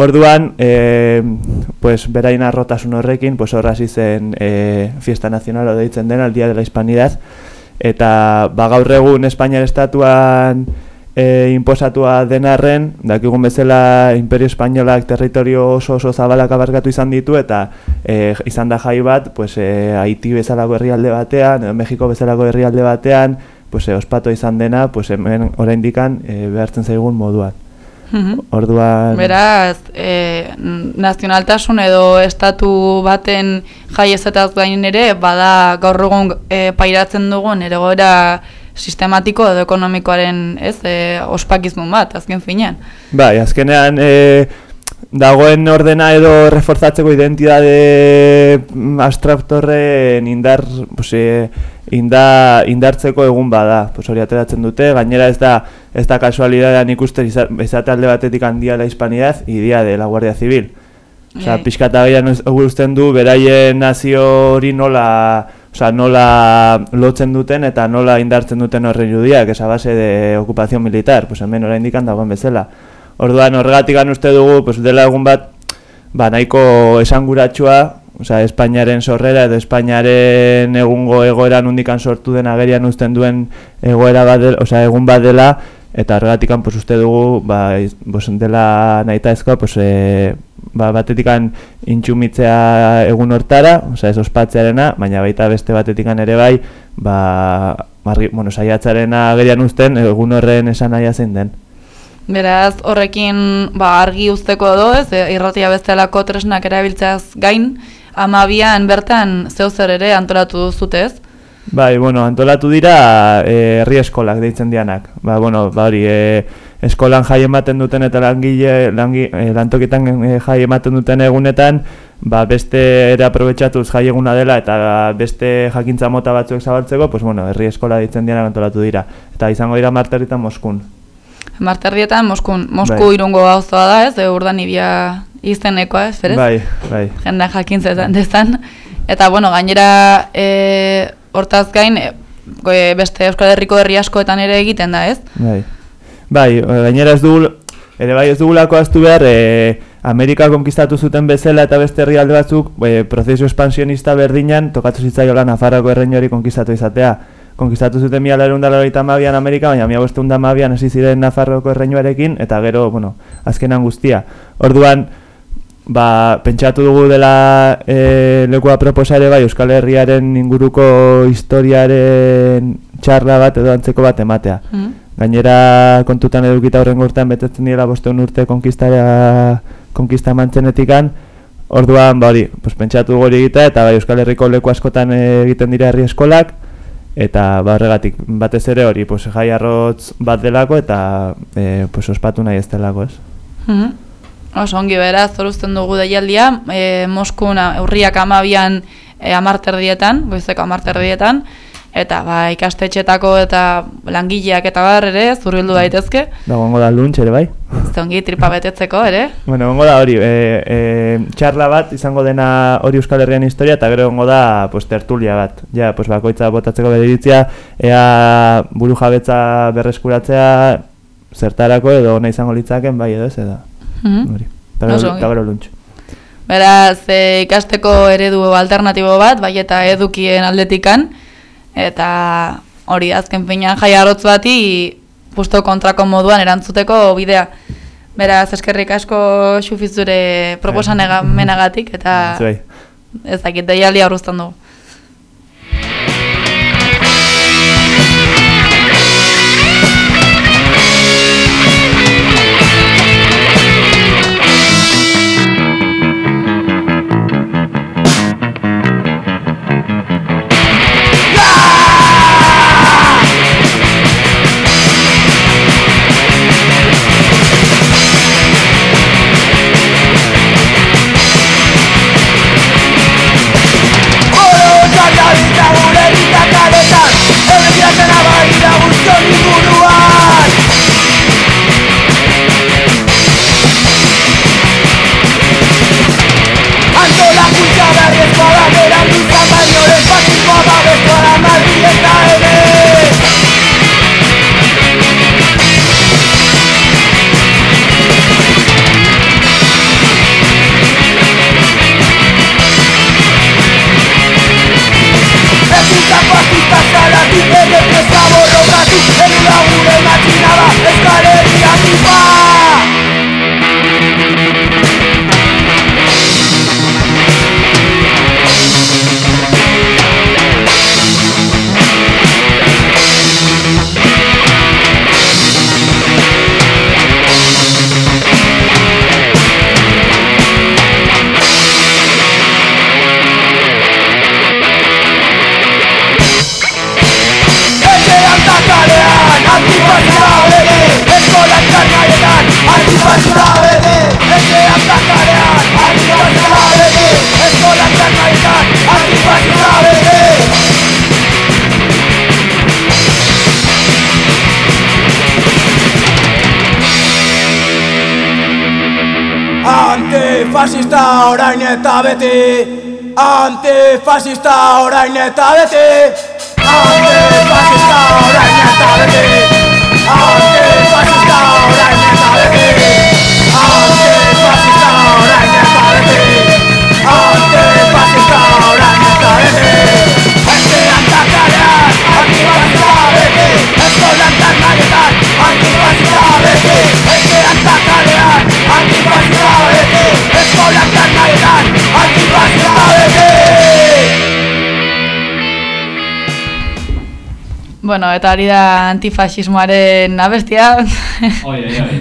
Orduan, e, pues, berain arrotasun horrekin, pues, horrazi zen e, fiesta nazional deitzen den, al Dia de la Hispanidad, eta ba, gaur egun Espainiar estatuan e, imposatua denarren, dakigun bezala Imperio Espainolak territorio oso oso zabalak abarkatu izan ditu, eta e, izan da jai bat, pues, e, Haiti bezalako herrialde batean, edo Mexiko bezalako herrialde batean, pues, e, ospatu izan dena, pues, hemen oraindikan e, behartzen zaigun moduan. Orduan... Beraz, e, nazionaltasun edo estatu baten jai ezetaz gain ere, bada gaur egun e, pairatzen dugun, ere gora sistematiko edo ekonomikoaren ez, e, ospakizmun bat, azken finean. Bai, azkenean e, dagoen ordena edo reforzatzeko identitate abstraktorren indar, pues, e, inda, indartzeko egun bada, pues hori ateratzen dute, gainera ez da ez da kasualidadean ikusten izate alde batetik handia la hispanidad y dia de la Guardia Civil. Osea, Bai. pixkata gehiago usten du, beraien nazio hori nola, osea, nola lotzen duten eta nola indartzen duten horre judiak, esa base de ocupación militar, pues hemen oraindik dagoen bezala. Orduan horregatik uste dugu, pues dela egun bat, ba nahiko esanguratsua, osea, Espainiaren sorrera edo Espainiaren egungo egoera nundikan sortu den agerian uzten duen egoera bat, osea, egun bat dela, eta horregatikan pues uste dugu ba pues, dela nahitaezkoa pues e, ba batetikan intsumitzea egun hortara, osea ez ospatzearena, baina baita beste batetikan ere bai, ba margi, bueno, saiatzarena agerian uzten egun horren esan nahia zein den. Beraz, horrekin ba, argi uzteko edo, ez, e, irratia bestelako tresnak erabiltzeaz gain, amabian bertan zeu zer ere antolatu duzute, ez? Bai, bueno, antolatu dira eh, herri eskolak deitzen dianak. Ba, bueno, ba hori, e, eskolan jai ematen duten eta langile, langi, e, lantokitan e, jai ematen duten egunetan, ba, beste ere aprobetxatuz jai eguna dela eta beste jakintza mota batzuek zabaltzeko, pues bueno, herri eskola deitzen dianak antolatu dira. Eta izango dira marterritan Moskun. Marterdietan, Moskun, Mosku Bai. irungo gauzoa da, ez, e, urdan ibia izenekoa, ez, berez? Bai, bai. Jenda jakintza ezan dezan. Eta, bueno, gainera, e, hortaz gain, e, beste Euskal Herriko herri askoetan ere egiten da, ez? Bai. Bai, gainera ez dugu, ere bai ez dugulako aztu behar, e, Amerika konkistatu zuten bezala eta beste herrialde batzuk, e, prozesu expansionista berdinan, tokatu zitzaiola Nafarroko errein hori konkistatu izatea. Konkistatu zuten mila lerunda laurogeita hamabian Amerika, baina mila bosteunda hamabian hasi ziren Nafarroko erreinuarekin, eta gero, bueno, azkenan guztia. Orduan, ba, pentsatu dugu dela e, lekua proposa ere bai Euskal Herriaren inguruko historiaren txarra bat edo antzeko bat ematea. Mhm. Gainera kontutan edukita horren urtean betetzen dira bosteun urte konkistara konkista mantzенetikan, orduan ba hori, pues, pentsatu dugu hori egitea eta bai Euskal Herriko leku askotan egiten dira herri eskolak eta ba horregatik batez ere hori pues, jai arrotz bat delako eta e, pues, ospatu nahi ez delako ez. Mhm. Oso ongi beraz, zoruzten dugu deialdia, e, Moskun a- urriak amabian e, amarterdietan, goizeko amarterdietan, eta ba, ikastetxetako eta langileak eta bar ere, zurbildu daitezke. Dagoengo da luntz ere bai? Zongi tripa betetzeko, ere? Bueno, ongo da hori, e, e, txarla bat izango dena hori Euskal Herrian historia eta gero ongo da pues, tertulia bat. Ja, pues, bakoitza botatzeko bere ea buru jabetza berreskuratzea zertarako edo ona izango litzaken bai edo ez edo. Mhm. Hori. Eta gero- luntxu. Beraz, e, ikasteko eredu alternatibo bat, bai eta edukien aldetikan, eta hori azken finean jai arrotz bati justo kontrako moduan erantzuteko bidea. Beraz, eskerrik asko xufizure proposamenagatik eta Zuei. ez dakit deialdi aurruztan dugu. Orain eta beti Antifasista orain eta beti. Antifasista orain eta beti. Antifasista orain eta beti. Antifasista orain eta beti. Antifasista orain eta beti. Etxean eta kalean Antifasista beti. Eskolan eta naietan Antifasista beti. Etxean eta kalean Antifasista beti Naietan Antifasista beti Bueno, eta hori da antifasismoaren abestia. Oi, oi, oi.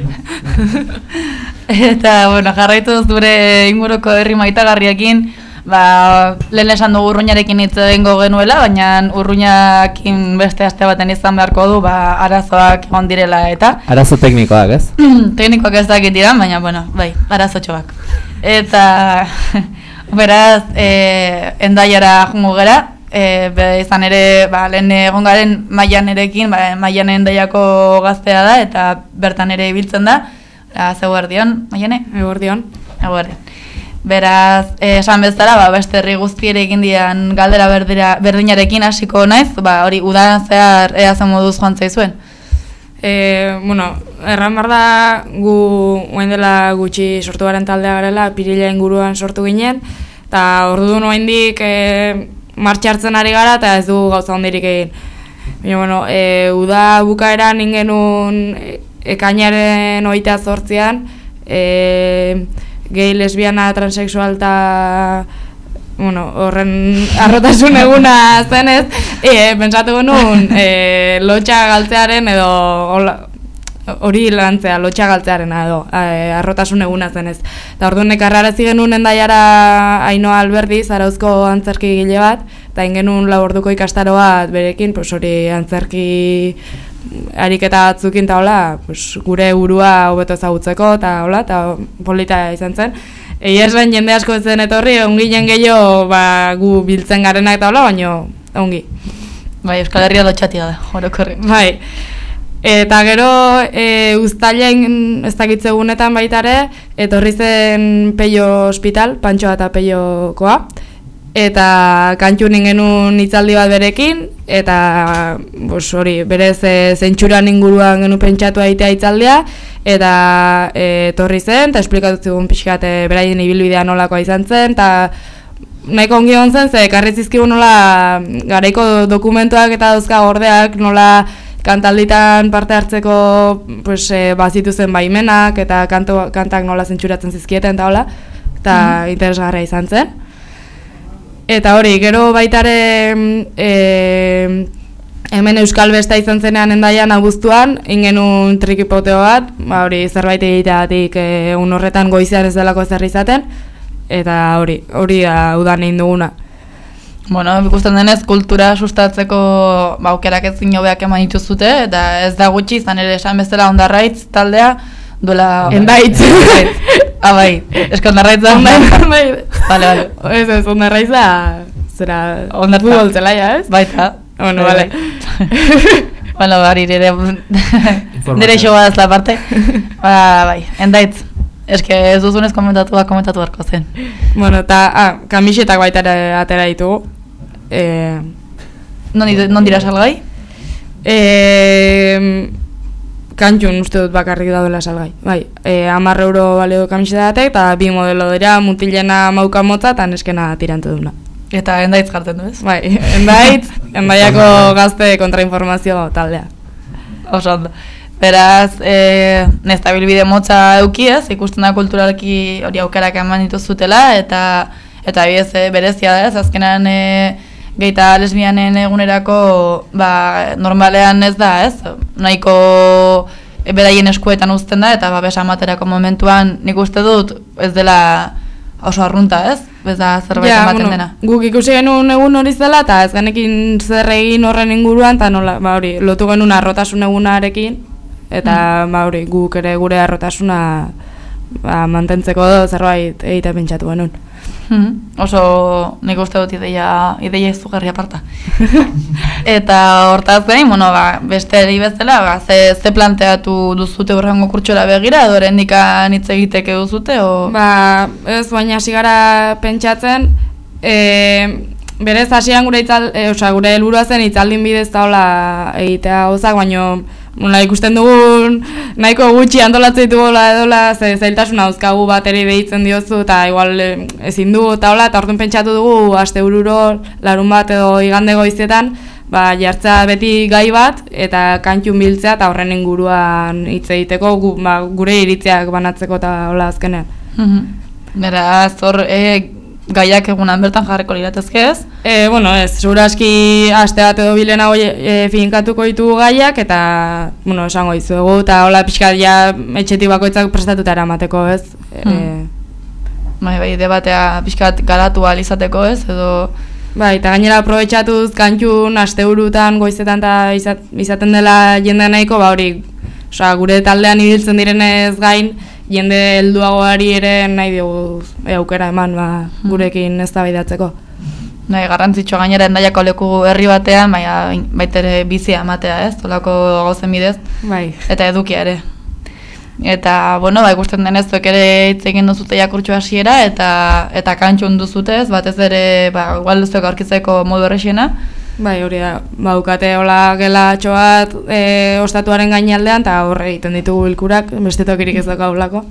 eta, bueno, jarraitu zure inguruko herri maitagarriekin, ba, lehen esan dugu urruñarekin hitz egingo genuela, baina urruñakin beste aste baten izan beharko du, ba, arazoak egon direla eta Arazo teknikoak, ez? teknikoak ez dakit dira, baina, bueno, bai, arazotxoak. Eta, beraz, e, endaiara jungo gera, e, be, izan ere, ba, lehen egon garen maian erekin, ba, maian endaiako gaztea da, eta bertan ere ibiltzen da, Ba, zeu erdion, maiane? Eguerdion. Eguerdion. Beraz, esan bezala, ba, beste herri guztiere egin dian galdera berdira, berdinarekin hasiko naiz, ba, hori udan zehar ea zen moduz joan zaizuen. E, bueno, erran behar da gu oain dela gutxi sortu garen taldea garela, pirila inguruan sortu ginen, eta ordu oraindik e, martxartzen ari gara eta ez du gauza hondirik egin. Baina, bueno, e, uda bukaeran ingenun e, ekainaren oita zortzian, e, gehi, lesbiana, transexual eta bueno, horren arrotasun eguna zenez, e, pentsatu genuen e, lotxa galtzearen edo hori lantzea, lotxa galtzearen edo e, arrotasun eguna zenez. Eta orduan ekarrarazi genuen endaiara Ainoa Alberdi, zarauzko antzerki gile bat, eta ingenuen lau orduko ikastaro bat berekin, pues hori antzerki ariketa batzukin eta hola, pues, gure burua hobeto ezagutzeko eta hola, eta polita izan zen. Egia esan jende asko ez zen etorri, ongi gehiago ba, gu biltzen garenak eta hola, baino ongi. Bai, Euskal Herria lotxatia da, orokorri. Bai. Eta gero e, uztailen ez dakitzegunetan baita ere, etorri zen Peio Hospital, Pantxoa eta Peiokoa. Eta kantxu genuen hitzaldi bat berekin, eta bos, hori, berez e, zentsuran inguruan genuen pentsatu aitea hitzaldia, eta e, etorri zen, eta esplikatu zigun pixkat e, beraien ibilbidea nolakoa izan zen, eta nahiko ongi hon zen, ze ekarri zizkigun nola garaiko dokumentuak eta dauzka gordeak nola kantalditan parte hartzeko pues, e, bazitu zen baimenak eta kanto, kantak nola zentsuratzen zizkieten eta hola, eta mm. interesgarria izan zen. Eta hori, gero baitare e, hemen Euskal Besta izan zenean endaian abuztuan, ingenun trikipoteo bat, ba hori zerbait egiteatik egun horretan goizean ez delako zer izaten, eta hori, hori da udan egin duguna. Bueno, ikusten denez, kultura sustatzeko baukerak ez zinobeak eman dituzute, eta ez da gutxi, izan ere esan bezala ondarraitz taldea, duela... Endaitz. ah, bai. Esko ondarraitz da. Bai. Vale, vale. Ez ez, ondarraitz da... Zera... Ondartza. Futbol zelaia, ez? Baita. Bueno, bai, vale. bai. bueno, bari, nire... nire xo bat la parte. Ba, bai, endaitz. Eske ez duzunez komentatu da komentatu beharko zen. Bueno, eta ah, kamisetak baita atera ditugu. Eh, non, non dira salgai? Eh, kantxun uste dut bakarrik daudela salgai. Bai, e, amarre euro balio kamisetatek, eta bi modelo dira mutilena mauka motza, eta neskena tirante duna. Eta endaitz jartzen du ez? Bai, endaitz, endaiako gazte kontrainformazio taldea. Oso ondo. Beraz, e, nesta bilbide motza euki ez, ikusten da kulturalki hori aukerak eman dituzutela, eta eta bidez e, berezia da ez, azkenan e, geita lesbianen egunerako ba, normalean ez da, ez? Nahiko beraien eskuetan uzten da eta babesa amaterako momentuan nik uste dut ez dela oso arrunta, ez? Ez da zerbait ja, ematen bueno, dena. Guk ikusi genuen egun hori zela eta ez genekin zer egin horren inguruan eta nola, ba hori, lotu genuen arrotasun egunarekin eta mm. ba hori, guk ere gure arrotasuna ba, mantentzeko zerbait egite pentsatu genuen. Hmm. Oso nik uste dut ideia, ideia izugarri aparta. eta hortaz behin, bueno, ba, beste eri bezala, ba, ze, ze planteatu duzute urrengo kurtsora begira, edo rendikan hitz egiteke duzute, o... Ba, ez, baina sigara pentsatzen, e, berez hasian gure itzal, e, oza, gure helburua zen itzaldin bidez taula egitea hozak, baino Nola ikusten dugun nahiko gutxi antolatzen ditugu edola ze zailtasuna dauzkagu bateri deitzen diozu eta igual eh, ezin du eta hola eta orduan pentsatu dugu aste bururo larun bat edo igande goizetan ba jartza beti gai bat eta kantxun biltzea eta horren inguruan hitz egiteko gu, ba, gure iritziak banatzeko eta hola azkenean. Mhm. Beraz, hor e, gaiak egunan bertan jarreko liratezke ez? E, bueno, ez, zura aski aste bat edo bilena hoi e, finkatuko ditugu gaiak eta, bueno, esango dizuegu eta hola pixka ja etxetik bakoitzak prestatuta eramateko ez? E, hmm. Bai, bai, debatea pixkat garatu izateko ez, edo... Bai, eta gainera aprobetsatuz kantxun aste burutan goizetan eta izaten dela jende nahiko, ba hori, osea, gure taldean ibiltzen direnez gain, jende helduagoari ere nahi dugu e, aukera eman ba, hmm. gurekin ez da baidatzeko. Nahi, garrantzitsua gainera endaiako leku herri batean, baina baitere bizia ematea ez, tolako gauzen bidez, bai. eta edukia ere. Eta, bueno, ba, ikusten denez, zuek ere hitz egin duzute jakurtxo hasiera eta eta kantxun duzute ez, batez ere, ba, igual zuek aurkitzeko modu errexena, Bai, hori da, baukate hola gela bat e, ostatuaren gainaldean, eta horre egiten ditugu bilkurak, beste tokirik ez dago lako.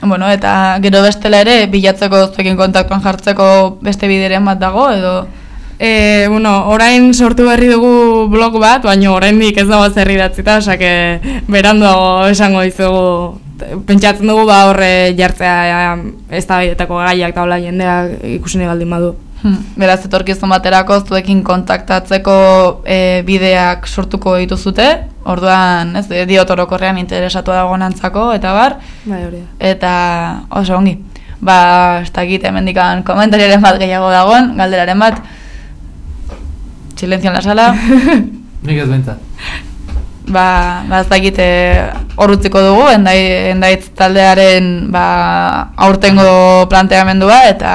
Bueno, eta gero bestela ere, bilatzeko zuekin kontaktuan jartzeko beste bideren bat dago, edo? E, bueno, orain sortu berri dugu blog bat, baina oraindik ez dago zerri datzita, osake beranduago esango dizugu, pentsatzen dugu ba horre jartzea ez da gaiak taula jendeak ikusi baldin badu. Hmm. Beraz, etorkizun baterako zuekin kontaktatzeko e, bideak sortuko dituzute, orduan, ez, e, diot orokorrean interesatu dago nantzako, eta bar. Bai, hori Eta oso ongi. Ba, ez da egite mendikan komentariaren bat gehiago dagoen, galderaren bat. Silencio en la sala. Nik ez bentzat. Ba, ba ez da egite horrutziko dugu, endai, endaitz taldearen ba, aurtengo planteamendua, eta...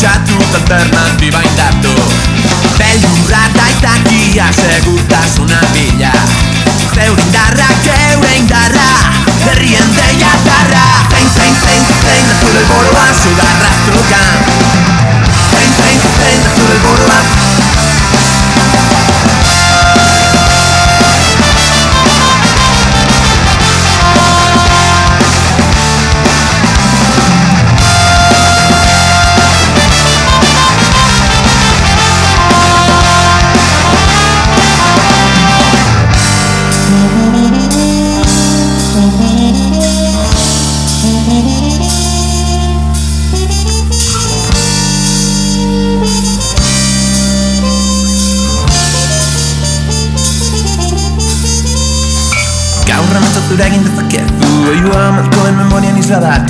kutsatu alternatiba indartu Belurra da itakia segurtasuna bila Zeure indarrak, eure indarra Herrien deia tarra Zain, zain, zain, zain, zure boroan Zudarra trukan Zain, zain, zain, zure boroan that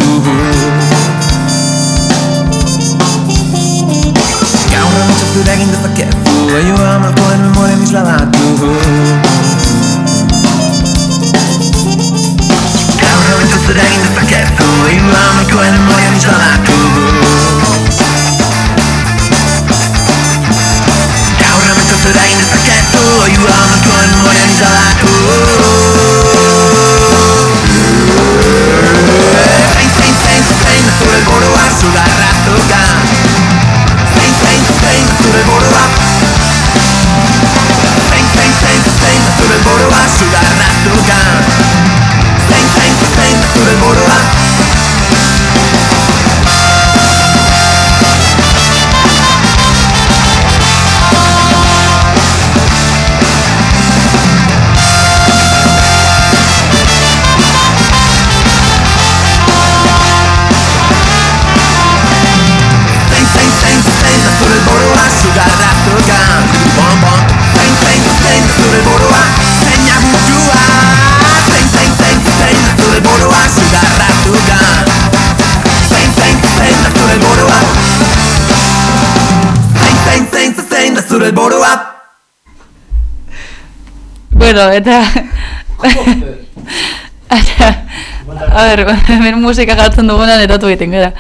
Bueno, eta... A ber, hemen musika jartzen dugunan eratu egiten gara.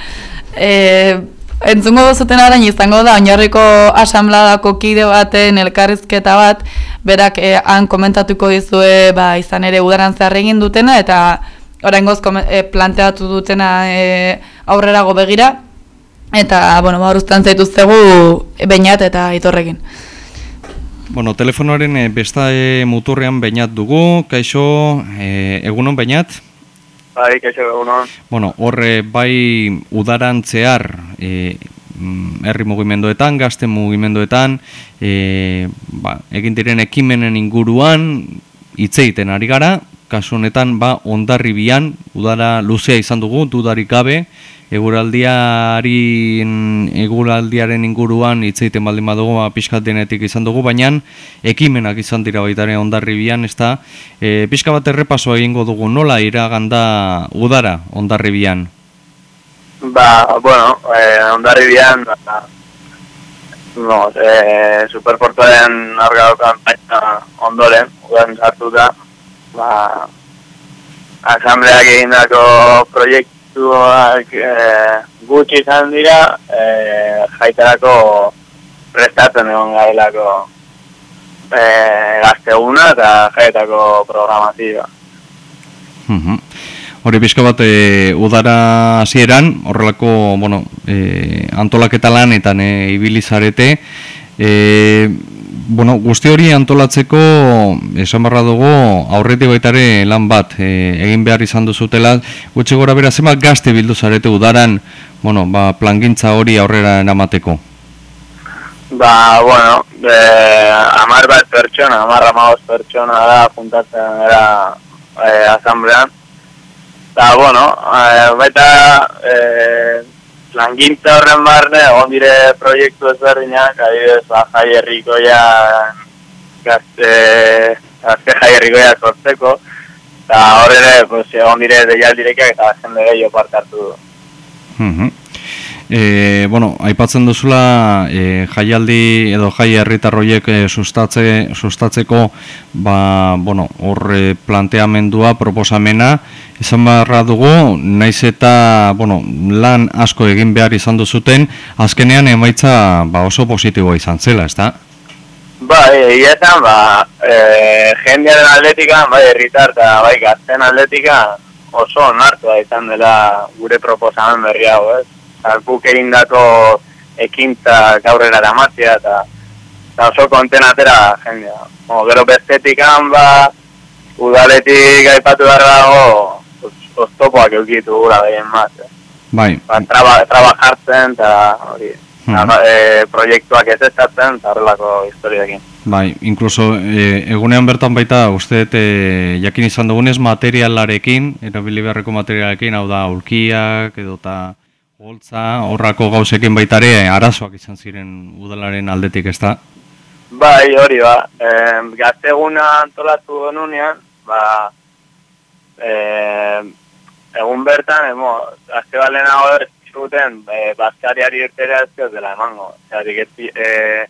E, entzungo zuten arain izango da, oinarriko asamladako kide baten elkarrizketa bat, berak e, han komentatuko dizue ba, izan ere udaran zehar egin dutena, eta oraingoz e, planteatu dutena e, aurrerago begira, eta, bueno, ba, horuztan zaituztegu bainat eta itorrekin. Bueno, telefonoaren e, besta e, muturrean bainat dugu, kaixo, e, egunon bainat? Bai, kaixo egunon. Bueno, horre bai udaran zehar e, herri mugimenduetan, gazte mugimenduetan, e, ba, egin diren ekimenen inguruan hitz egiten ari gara, kasu honetan ba ondarribian udara luzea izan dugu, dudarik gabe, eguraldiaren eguraldiaren inguruan hitz egiten baldin badugu ba, pixkat denetik izan dugu, baina ekimenak izan dira baita ere ondarribian, ez da, e, pixka bat errepaso egingo dugu, nola iraganda udara ondarribian? Ba, bueno, eh, ondarribian, ba, no, eh, superportuaren aurgado kanpaina ondoren, udan sartu da, ba, asambleak egindako proiektuak eh, gutxi izan dira, eh, jaitarako prestatzen egon garelako eh, gazteguna eta jaietako programazioa. Mhm. Hori pixka bat e, udara hasieran horrelako bueno, e, antolaketa lanetan e, ibili zarete. E, bueno, guzti hori antolatzeko esan barra dugu aurretik baitare lan bat e, egin behar izan duzutela. Gutxi gora bera zenbat gazte bildu zarete udaran bueno, ba, plangintza hori aurrera eramateko. Ba, bueno, eh, amar bat pertsona, amar amagoz pertsona da juntatzen era eh, asamblean. Eta, bueno, eh, baita eh, langintza horren barne, egon dire proiektu ezberdinak, adibidez, ba, jai herrikoia, gazte, gazte jai herrikoia sortzeko, eta hor ere, pues, egon dire deialdirekak eta jende gehiago parte hartu du. Mhm. E, bueno, aipatzen duzula e, jaialdi edo jai herritarroiek e, sustatze, sustatzeko ba, bueno, hor e, planteamendua, proposamena izan barra dugu, naiz eta bueno, lan asko egin behar izan duzuten, azkenean emaitza ba, oso positiboa izan zela, ezta? Bai, egia esan, ba, e, jendearen atletika, bai, herritar eta bai, gazten atletika oso onartua izan dela gure proposamen berri hau, ez? Guk egindako ekintza gaurrera eramatzea eta, eta oso konten atera jendea. O, gero bestetikan, ba, udaletik aipatu behar dago, oztopoak eukitu gura gehien bat. eh. Bai, Ba, traba, trabajartzen eta hori, e, proiektuak ez ezatzen eta horrelako historiakin. Bai, inkluso e, egunean bertan baita uste e, jakin izan dugunez materialarekin, erabili beharreko materialarekin, hau da aulkiak edo eta holtza, horrako gauzekin baitare arazoak izan ziren udalaren aldetik, ezta? Bai, hori ba. E, gazteguna antolatu genunean, ba, e, egun bertan, emo, azte balenago zuten, e, bazkariari irtera ez dela emango. Zatik, ez, e,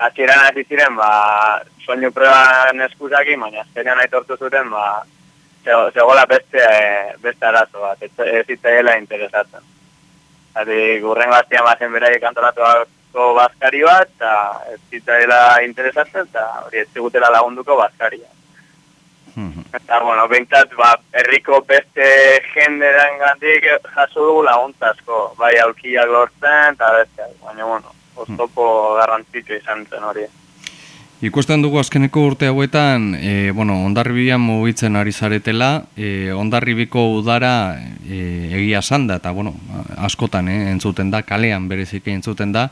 Azieran hasi ziren, ba, soinu proban eskusakin, baina azkenean aitortu zuten, ba, zego- zegoela beste, e, beste arazo bat, ez, ez interesatzen. Zati, gurren gaztian bazen beraiek antolatuako bazkari bat, eta ez zitzaiela interesatzen, eta hori ez zigutela lagunduko bazkaria. Eta, bueno, behintzat, ba, herriko beste jenderen gandik jaso dugu laguntzasko, bai aulkiak lortzen, eta beste, baina, bueno, oztopo garrantzitsu izan zen hori. Ikusten dugu azkeneko urte hauetan, e, bueno, ondarribian mugitzen ari zaretela, e, ondarribiko udara e, egia sanda, eta bueno, askotan eh, entzuten da, kalean bereziki entzuten da,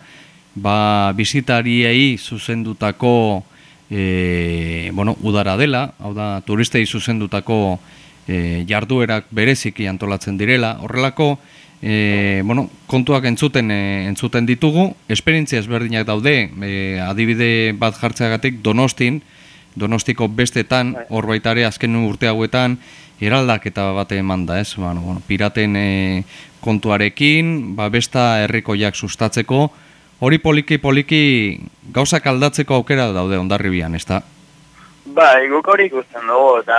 ba, bisitariei zuzendutako e, bueno, udara dela, hau da, turistei zuzendutako e, jarduerak bereziki antolatzen direla, horrelako, e, bueno, kontuak entzuten e, entzuten ditugu, esperientzia ezberdinak daude, e, adibide bat jartzeagatik Donostin, Donostiko bestetan, hor baita ere azken urte hauetan, eraldaketa bate eman da, ez? Bueno, bueno, piraten e, kontuarekin, ba, besta herrikoiak sustatzeko, hori poliki-poliki gauzak aldatzeko aukera daude ondarribian, ez da? Ba, guk hori ikusten dugu, eta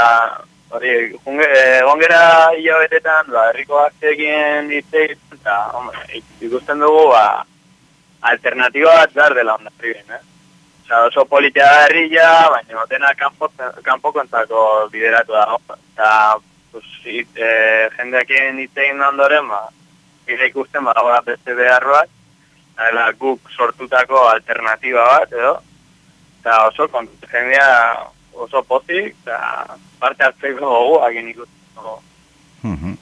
hori, egon gera hilabetetan, ba, herriko gazteekin hitzein, eta, hombre, ikusten dugu, ba, alternatiba bat behar dela ondarribien, eh? Osa, oso politia da herria, baina dena kanpo, kanpokontzako bideratu da, eta, pues, it, e, jendeekin hitzein ondoren, ba, gira ikusten, ba, gora beste behar bat, guk sortutako alternatiba bat, edo, eta oso jendea oso pozik, eta parte hartzeko gogu, agin ikusten dugu. Mhm.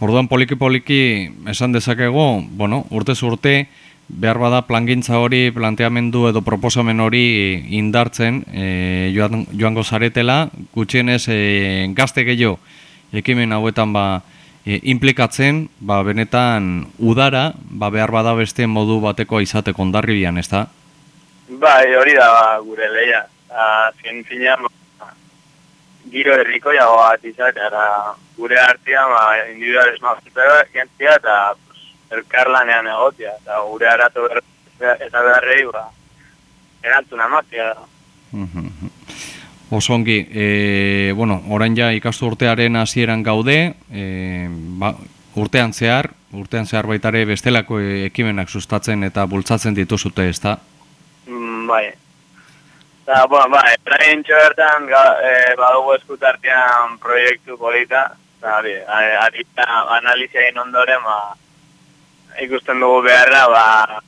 Orduan poliki-poliki esan dezakegu, bueno, urtez urte, behar bada plangintza hori, planteamendu edo proposamen hori indartzen e, joan, joango zaretela, gutxienez e, gazte gehiago ekimen hauetan ba, e, implikatzen, ba, benetan udara, ba, behar bada beste modu bateko izateko ondarribian, ez da? Bai, hori da ba, gure leia. Azken finean, ba, giro herrikoiago bat izatea, eta gure artean, ba, individualismo gentzia, eta pues, elkarlanean egotia, eta gure aratu ber, eta beharrei, ba, erantzuna ematea. Oso ongi, e, bueno, orain ja ikastu urtearen hasieran gaude, e, ba, urtean zehar, urtean zehar baitare bestelako e, ekimenak sustatzen eta bultzatzen dituzute, ez da? Mm, bai. Eta, bueno, bai, orain bertan, ga, e, badugu eskutartean proiektu polita, eta hori, a- ari analizia egin ondoren, ba, ikusten dugu beharra, ba,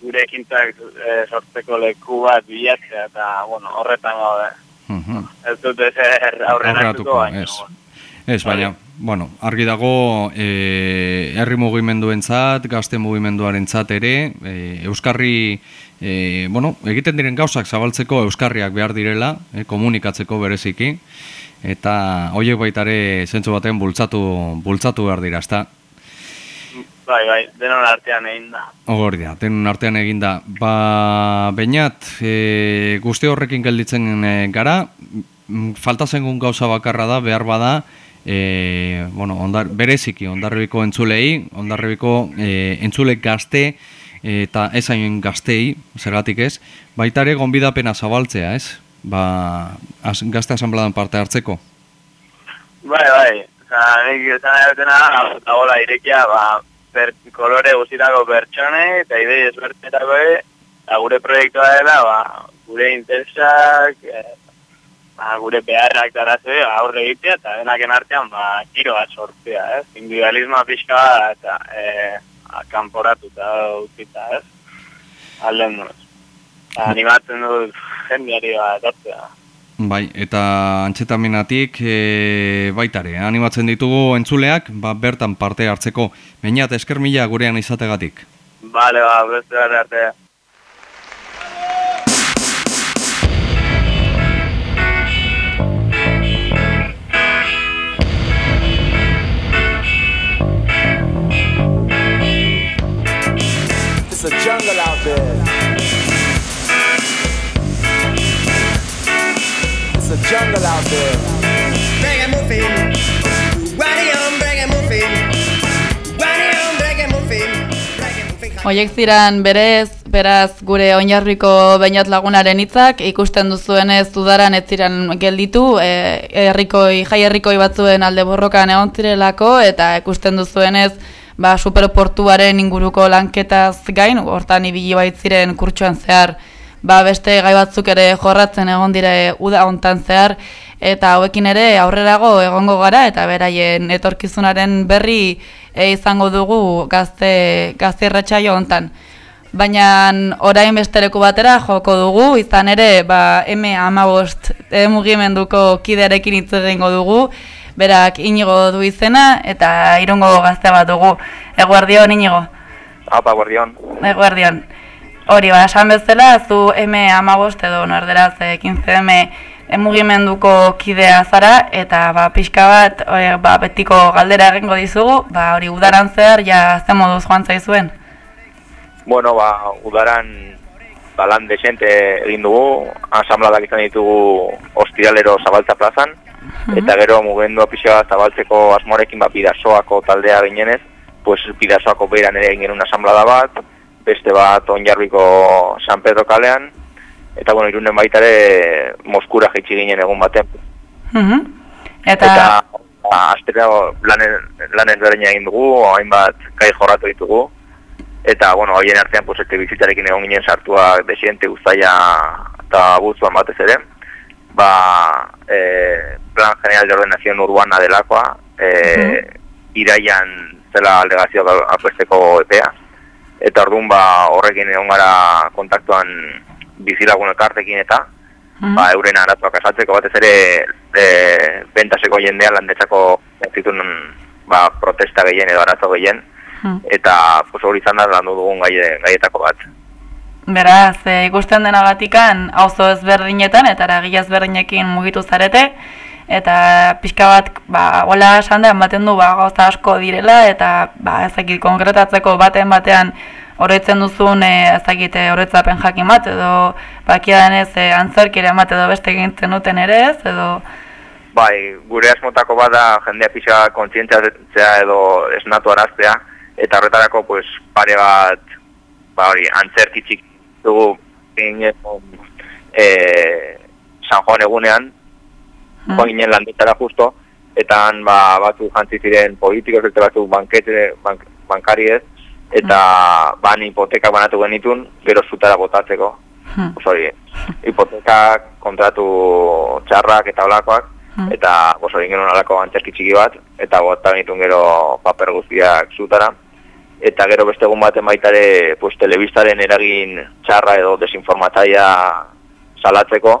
gure ekintzak e, sortzeko leku bat bilatzea, eta, bueno, horretan gaude. Ez dut ezer aurrenatuko, baina, ez. Ez, baina, bueno, argi dago e, herri mugimenduentzat, gazte mugimenduarentzat ere, e, Euskarri, e, bueno, egiten diren gauzak zabaltzeko Euskarriak behar direla, e, komunikatzeko bereziki, eta hoiek baitare zentzu batean bultzatu, bultzatu behar dira, ezta? bai, bai, denon artean egin da. Hori da, denun artean eginda. Ba, bainat, e, guzti horrekin gelditzen e, gara, falta zengun gauza bakarra da, behar bada, e, bueno, ondar, bereziki, ondarribiko entzulei, ondarribiko e, entzule gazte, eta ez hain gaztei, zergatik ez, baita ere gonbidapena zabaltzea, ez? Ba, az, gazte asambladan parte hartzeko. Bai, bai, oza, nik esan dutena, da, hola, irekia, ba, per, kolore guztitako pertsonei, eta idei ezbertetako eta gure proiektua dela, ba, gure interesak, e, ba, gure beharrak darazue, ba, aurre egitea, eta denaken artean, ba, giroa sortzea, ez? Individualismoa pixka bat, eta e, kanporatuta utzita, ez? Alden duz. Animatzen dut jendeari bat, etortzea. Bai, eta antxetamenatik e, baitare, animatzen ditugu entzuleak, ba, bertan parte hartzeko. Bainat, esker mila gurean izategatik. Bale, ba, beste arte. It's a jungle out there. It's a jungle out there. muffin. Ready on reggae muffin. Ready on reggae muffin. Oiek ziran berez, beraz gure oinarriko bainat lagunaren hitzak ikusten duzuenez udaran ez ziren gelditu, e, herrikoi, jai herrikoi batzuen alde borrokan egon zirelako eta ikusten duzuenez ba, superportuaren inguruko lanketaz gain, hortan ibili baitziren kurtsuan zehar, ba, beste gai batzuk ere jorratzen egon dire uda hontan zehar, eta hauekin ere aurrerago egongo gara, eta beraien etorkizunaren berri e, izango dugu gazte, gazte irratsaio hontan. Baina orain bestereku batera joko dugu, izan ere ba, M15 e, mugimenduko kidearekin hitz dugu, berak inigo du izena eta irungo gazte bat dugu. Eguardion inigo. Apa, guardion. Eguardion. Hori, ba, esan bezala, zu M15 edo norderaz 15M mugimenduko kidea zara eta ba, pixka bat e, ba, betiko galdera egingo dizugu, ba, hori udaran zehar ja ze moduz joan zaizuen. Bueno, ba, udaran ba, lan desente egin dugu, asambladak izan ditugu hospidalero zabaltza plazan, eta gero mugendu pixka bat zabaltzeko asmorekin ba, bidasoako taldea ginenez, pues bidasoako beran ere egin genuen asamblada bat, beste bat onjarbiko San Pedro kalean, eta bueno, irunen baita ere Moskura jaitsi ginen egun batean. Eta, Eta ba, astero lanen, lanen berdina egin dugu, hainbat kai jorratu ditugu, eta bueno, hoien artean pues, bizitarekin egon ginen sartua desiente guztaia eta butzuan batez ere, ba, e, Plan General de Ordenación Urbana delakoa, e, iraian zela alegazio apesteko epea, eta orduan ba, horrekin egon gara kontaktuan bizilagun elkartekin eta ba, euren arazoak asaltzeko batez ere e, bentaseko jendean landetzako zituen ba, protesta gehien edo arazo gehien. Eta pues, hori izan da landu dugun gai, gaietako bat. Beraz, e, ikusten denagatikan auzo ezberdinetan eta eragile ezberdinekin mugitu zarete eta pixka bat, ba, hola esan da, ematen du, ba, gauza asko direla eta, ba, ezakit, konkretatzeko baten batean horretzen duzun, e, ezakit, e, horretzapen jakin bat, edo, bakia denez, e, antzerkire bat edo beste egintzen duten ere ez, edo, Bai, gure asmotako bada jendea pixka kontzientziatzea edo esnatu araztea, eta horretarako pues, pare bat, ba hori, antzerki dugu egin e, San Juan egunean, joan ginen landetara justo, eta han ba, batzu jantzi ziren politikos, eta batzu bankete, bank, bankariez, eta ban hipoteka banatu genitun, gero zutara botatzeko. Hmm. Pues hori, hipotekak, kontratu txarrak eta olakoak, eta pues hori genuen alako antzerki txiki bat, eta bota genitun gero paper guztiak zutara. Eta gero beste egun baten baitare, pues, telebistaren eragin txarra edo desinformataia salatzeko,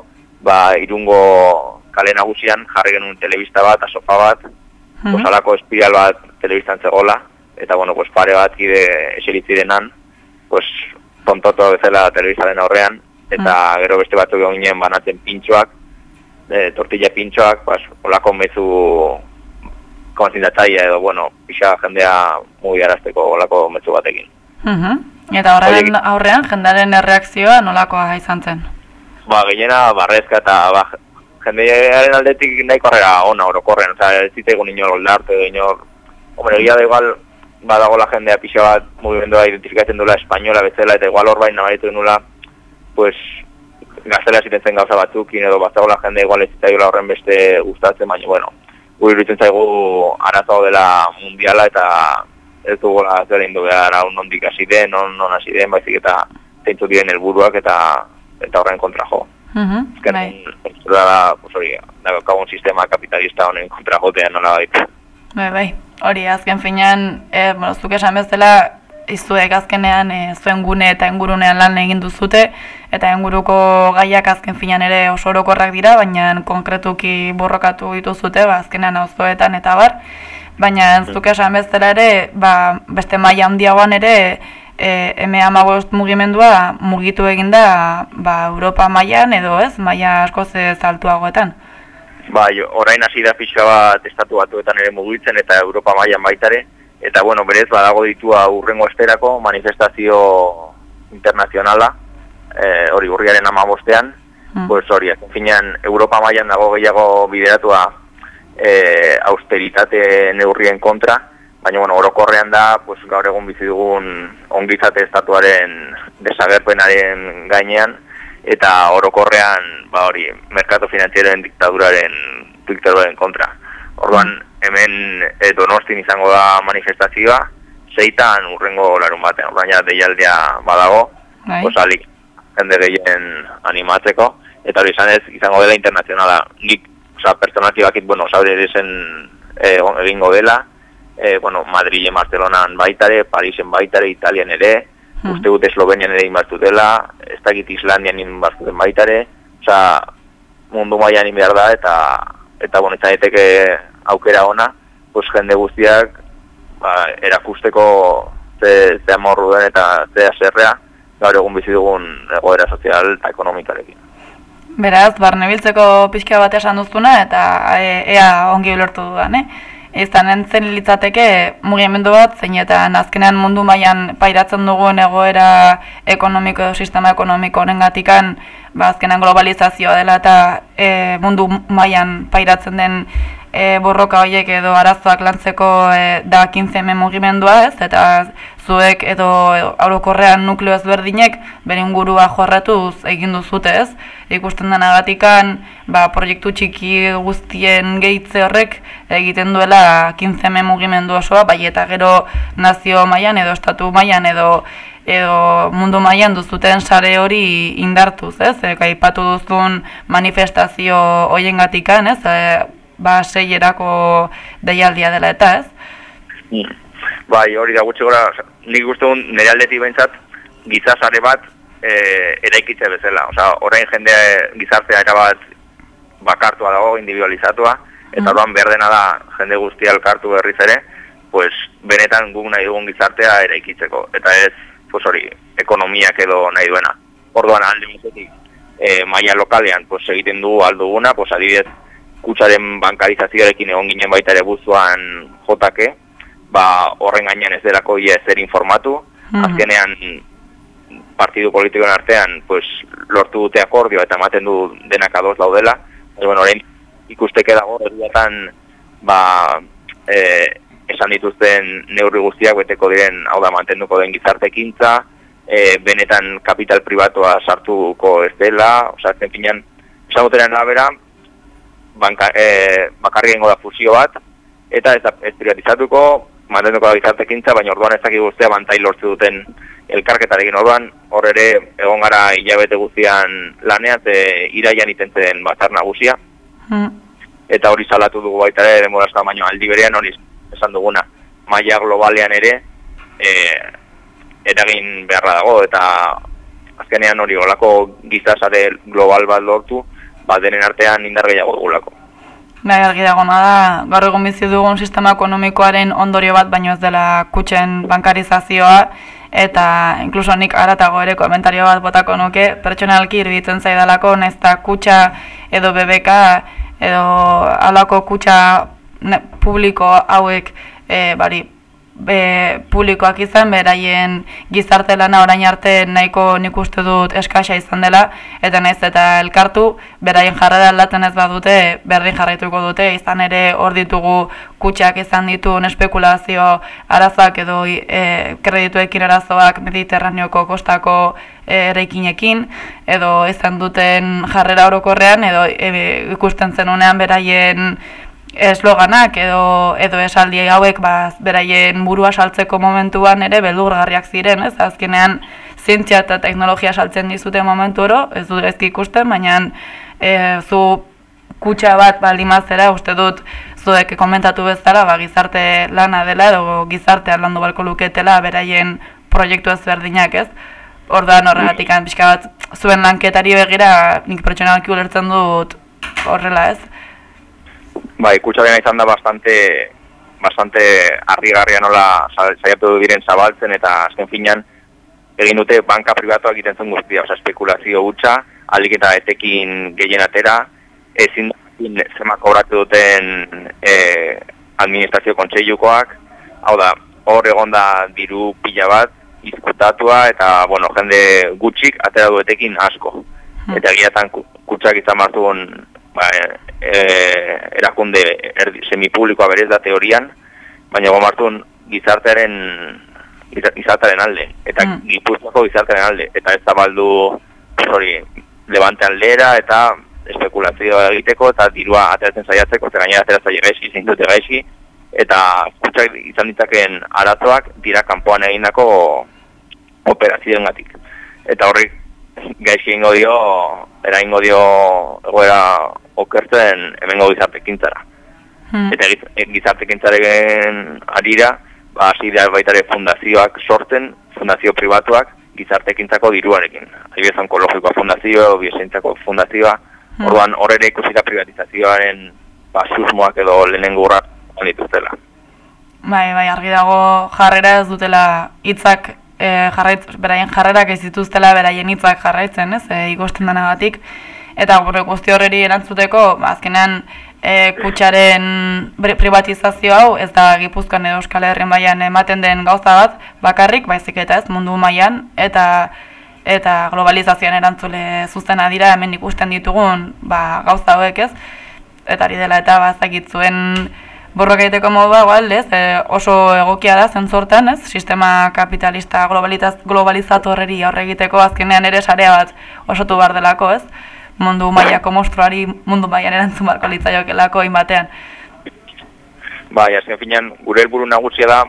ba, irungo kale nagusian jarri genuen telebista bat, asofa bat, pues, alako espiral bat telebistan zegola, eta bueno, pues, pare bat kide eseritzirenan, pues, tontoto bezala telebistaren aurrean, eta gero beste batzuk egon ginen banatzen pintxoak, e, tortilla pintxoak, pues, olako mezu konzintatzaia edo, bueno, pixa jendea mugiarazteko olako mezu batekin. Mhm. Eta horren aurrean, jendaren erreakzioa nolakoa izan zen? Ba, gehiena barrezka eta ba, jendearen aldetik nahiko harrera ona orokorren, oza, ez zitzaigun inor oldarte, edo inor, hombre, egia da igual, badago la jendea pixa bat mugimendua identifikatzen duela espainola bezala, eta igual hor bain nabaritu nula, pues, gaztela ziten zen gauza batzukin, edo bazago la jendea igual ez zitzaiola horren beste gustatzen, baina, bueno, guri iruditzen zaigu arazo dela mundiala eta ez dugula zera indu behar hau nondik hasi den, non, non hasi den, baizik eta zeintzu diren helburuak eta eta horren kontra jo. Mhm. Ezken, da, pues hori, da, un sistema kapitalista honen kontra jotea nola baita. Bai, bai. Hori, azken finean, e, bueno, zuk esan bezala, izuek azkenean e, zuen gune eta ingurunean lan egin duzute, eta inguruko gaiak azken finean ere oso orokorrak dira, baina konkretuki borrokatu dituzute, ba, azkenean auzoetan eta bar, baina zuk esan bezala ere, ba, beste maila handiagoan ere, e, M15 mugimendua mugitu eginda ba, Europa mailan edo ez, maila askoz ez altuagoetan. Bai, orain hasi da pixka bat estatu batuetan ere mugitzen eta Europa mailan baitare, eta bueno, berez badago ditua urrengo esterako manifestazio internazionala, e, hori urriaren amabostean, pues hori, finean Europa mailan dago gehiago bideratua e, austeritate neurrien kontra, baina bueno, orokorrean da, pues, gaur egun bizi dugun ongizate estatuaren desagerpenaren gainean, eta orokorrean, ba hori, merkatu finanzieroen diktaduraren diktaduraren kontra. Orduan, hemen e, donostin izango da manifestazioa, zeitan urrengo larun batean, orduan ja deialdea badago, Bai. osalik jende gehien animatzeko, eta hori izan ez, izango dela internazionala. Nik, oza, pertsonati bakit, bueno, sabre zen eh, egingo dela, eh, bueno, Madrilen, Barcelonan baitare, Parisen baitare, Italian ere, uste dut Eslovenian ere inbartu dela, ez dakit Islandian inbartu den baitare, oza, mundu mailan in behar da, eta, eta bueno, izan daiteke aukera ona, pues jende guztiak, ba, erakusteko ze, ze amorru den eta ze aserrea, gaur egun bizi dugun egoera sozial eta ekonomikarekin. Beraz, barnebiltzeko pixka bat esan duzuna eta e, ea ongi ulertu dudan, eh? Izan entzen litzateke mugimendu bat, zeinetan azkenean mundu mailan pairatzen dugun egoera ekonomiko edo sistema ekonomiko honengatikan, ba azkenean globalizazioa dela eta e, mundu mailan pairatzen den e, borroka horiek edo arazoak lantzeko e, da 15M mugimendua, ez? Eta zuek edo orokorrean nukleo ezberdinek bere ingurua jorratuz egin duzute, ez? Ikusten denagatikan, ba, proiektu txiki guztien gehitze horrek egiten duela 15M mugimendu osoa, bai eta gero nazio mailan edo estatu mailan edo edo mundu mailan duzuten sare hori indartuz, ez? E, aipatu duzun manifestazio hoiengatikan, ez? E, ba, seierako deialdia dela eta, ez? Mm. Bai, hori da gutxi gora, nik dut nire aldetik behintzat gizasare bat e, eraikitze bezala. Osea, orain jende gizartea erabat bakartua dago, individualizatua, eta orduan behar dena da jende guztia elkartu berriz ere, pues benetan guk nahi dugun gizartea eraikitzeko. Eta ez, pues hori, ekonomiak edo nahi duena. Orduan alde batetik e, maila lokalean pues egiten du alduguna, pues adibidez kutsaren bankarizazioarekin egon ginen baita ere buzuan jotake, ba, horren gainean ez delako ia ezer informatu, azkenean partidu politikoen artean pues, lortu dute akordio eta ematen du denak ados daudela, e, bueno, orain ikusteke dago herriatan ba, e, esan dituzten neurri guztiak beteko diren, hau da mantenduko den gizartekintza, e, benetan kapital pribatua sartuko ez dela, oza, azken finean, esan arabera, banka, e, bakarri da fusio bat, eta ez, ez privatizatuko, mantenduko da gizartekintza, baina orduan ez dakik guztia bantai lortze duten elkarketarekin. Orduan, hor ere egon gara hilabete guztian lanean, ze iraian itentzen batzar nagusia, eta hori salatu dugu baita ere, demorazka baino aldi berean hori esan duguna, maila globalean ere, e, eragin beharra dago, eta azkenean hori olako gizasare global bat lortu, ba denen artean indar gehiago dugulako. Bai, argi dagona da, gaur egun bizi dugun sistema ekonomikoaren ondorio bat baino ez dela kutxen bankarizazioa, eta inkluso nik aratago ere komentario bat botako nuke, pertsonalki iruditzen zaidalako, nahiz eta kutxa edo BBK edo alako kutxa publiko hauek e, bari, be, publikoak izan, beraien gizarte lana orain arte nahiko nik uste dut eskasa izan dela, eta naiz eta elkartu, beraien jarrera aldatzen ez badute, berdin jarraituko dute, izan ere hor ditugu kutxak izan dituen espekulazio arazoak edo e, kredituekin arazoak Mediterraneoko kostako e, eraikinekin, edo izan duten jarrera orokorrean, edo e, ikusten zenunean beraien esloganak edo edo esaldi hauek ba beraien burua saltzeko momentuan ere beldurgarriak ziren, ez? Azkenean zientzia eta teknologia saltzen dizute momentu oro, ez dut ezki ikusten, baina e, zu kutxa bat balimazera uste dut zuek komentatu bezala, ba, gizarte lana dela edo gizartea landu balko luketela beraien proiektu ezberdinak, ez? Orduan horregatik pixka bat zuen lanketari begira nik pertsonalki ulertzen dut horrela, ez? Bai, kutxarena izan da bastante bastante harrigarria nola saiatu diren zabaltzen eta azken finean egin dute banka pribatuak egiten zen guztia, oza, spekulazio hutsa, alik eta etekin gehien atera, ezin zema kobratu duten e, administrazio kontseilukoak, hau da, hor egon da diru pila bat, izkutatua eta, bueno, jende gutxik atera du etekin asko. Eta egiatan kutsak izan martu ba, e, erakunde erdi, semipublikoa berez da teorian, baina gomartun gizartearen giza- gizartearen alde, eta Mm. gipuzkoako gizartearen alde, eta ez zabaldu hori, levante aldera eta espekulazioa egiteko eta dirua ateratzen saiatzeko, eta gainera ateratzen gaizki, zein dute gaizki, eta kutsak izan ditzakeen arazoak dira kanpoan egindako operazioengatik. Eta horrek gaizki ingo dio, eraingo dio egoera okertzen hemengo gizartekintzara. Hmm. Eta giz- e, gizartekintzaren arira, ba, hasi dira baita ere fundazioak sorten, fundazio pribatuak, gizartekintzako diruarekin. Adibidez onkologikoa fundazio, biosentzako fundazioa, Hmm. orduan hor ere ikusita privatizazioaren ba, susmoak edo lehenengo urrak dituztela. Bai, bai, argi dago jarrera ez dutela hitzak e, jarraitz, beraien jarrerak ez dituztela beraien hitzak jarraitzen, ez, e, ikusten denagatik. Eta gure guzti horreri erantzuteko, ba, azkenean e, kutsaren privatizazio hau ez da Gipuzkoan edo Euskal Herrien mailan ematen den gauza bat, bakarrik, baizik eta ez mundu mailan eta eta globalizazioan erantzule zuzena dira hemen ikusten ditugun ba, gauza hauek ez, eta ari dela eta bazakit zuen borroka egiteko modua igual? E, oso egokia da zentzortan, ez? Sistema kapitalista globalitaz, globalizatorreri aurre azkenean ere sarea bat osotu bar delako, ez? Mundu mailako monstruari mundu mailan erantzun barko litzaiokelako inbatean. Bai, azken finean, gure helburu nagusia da,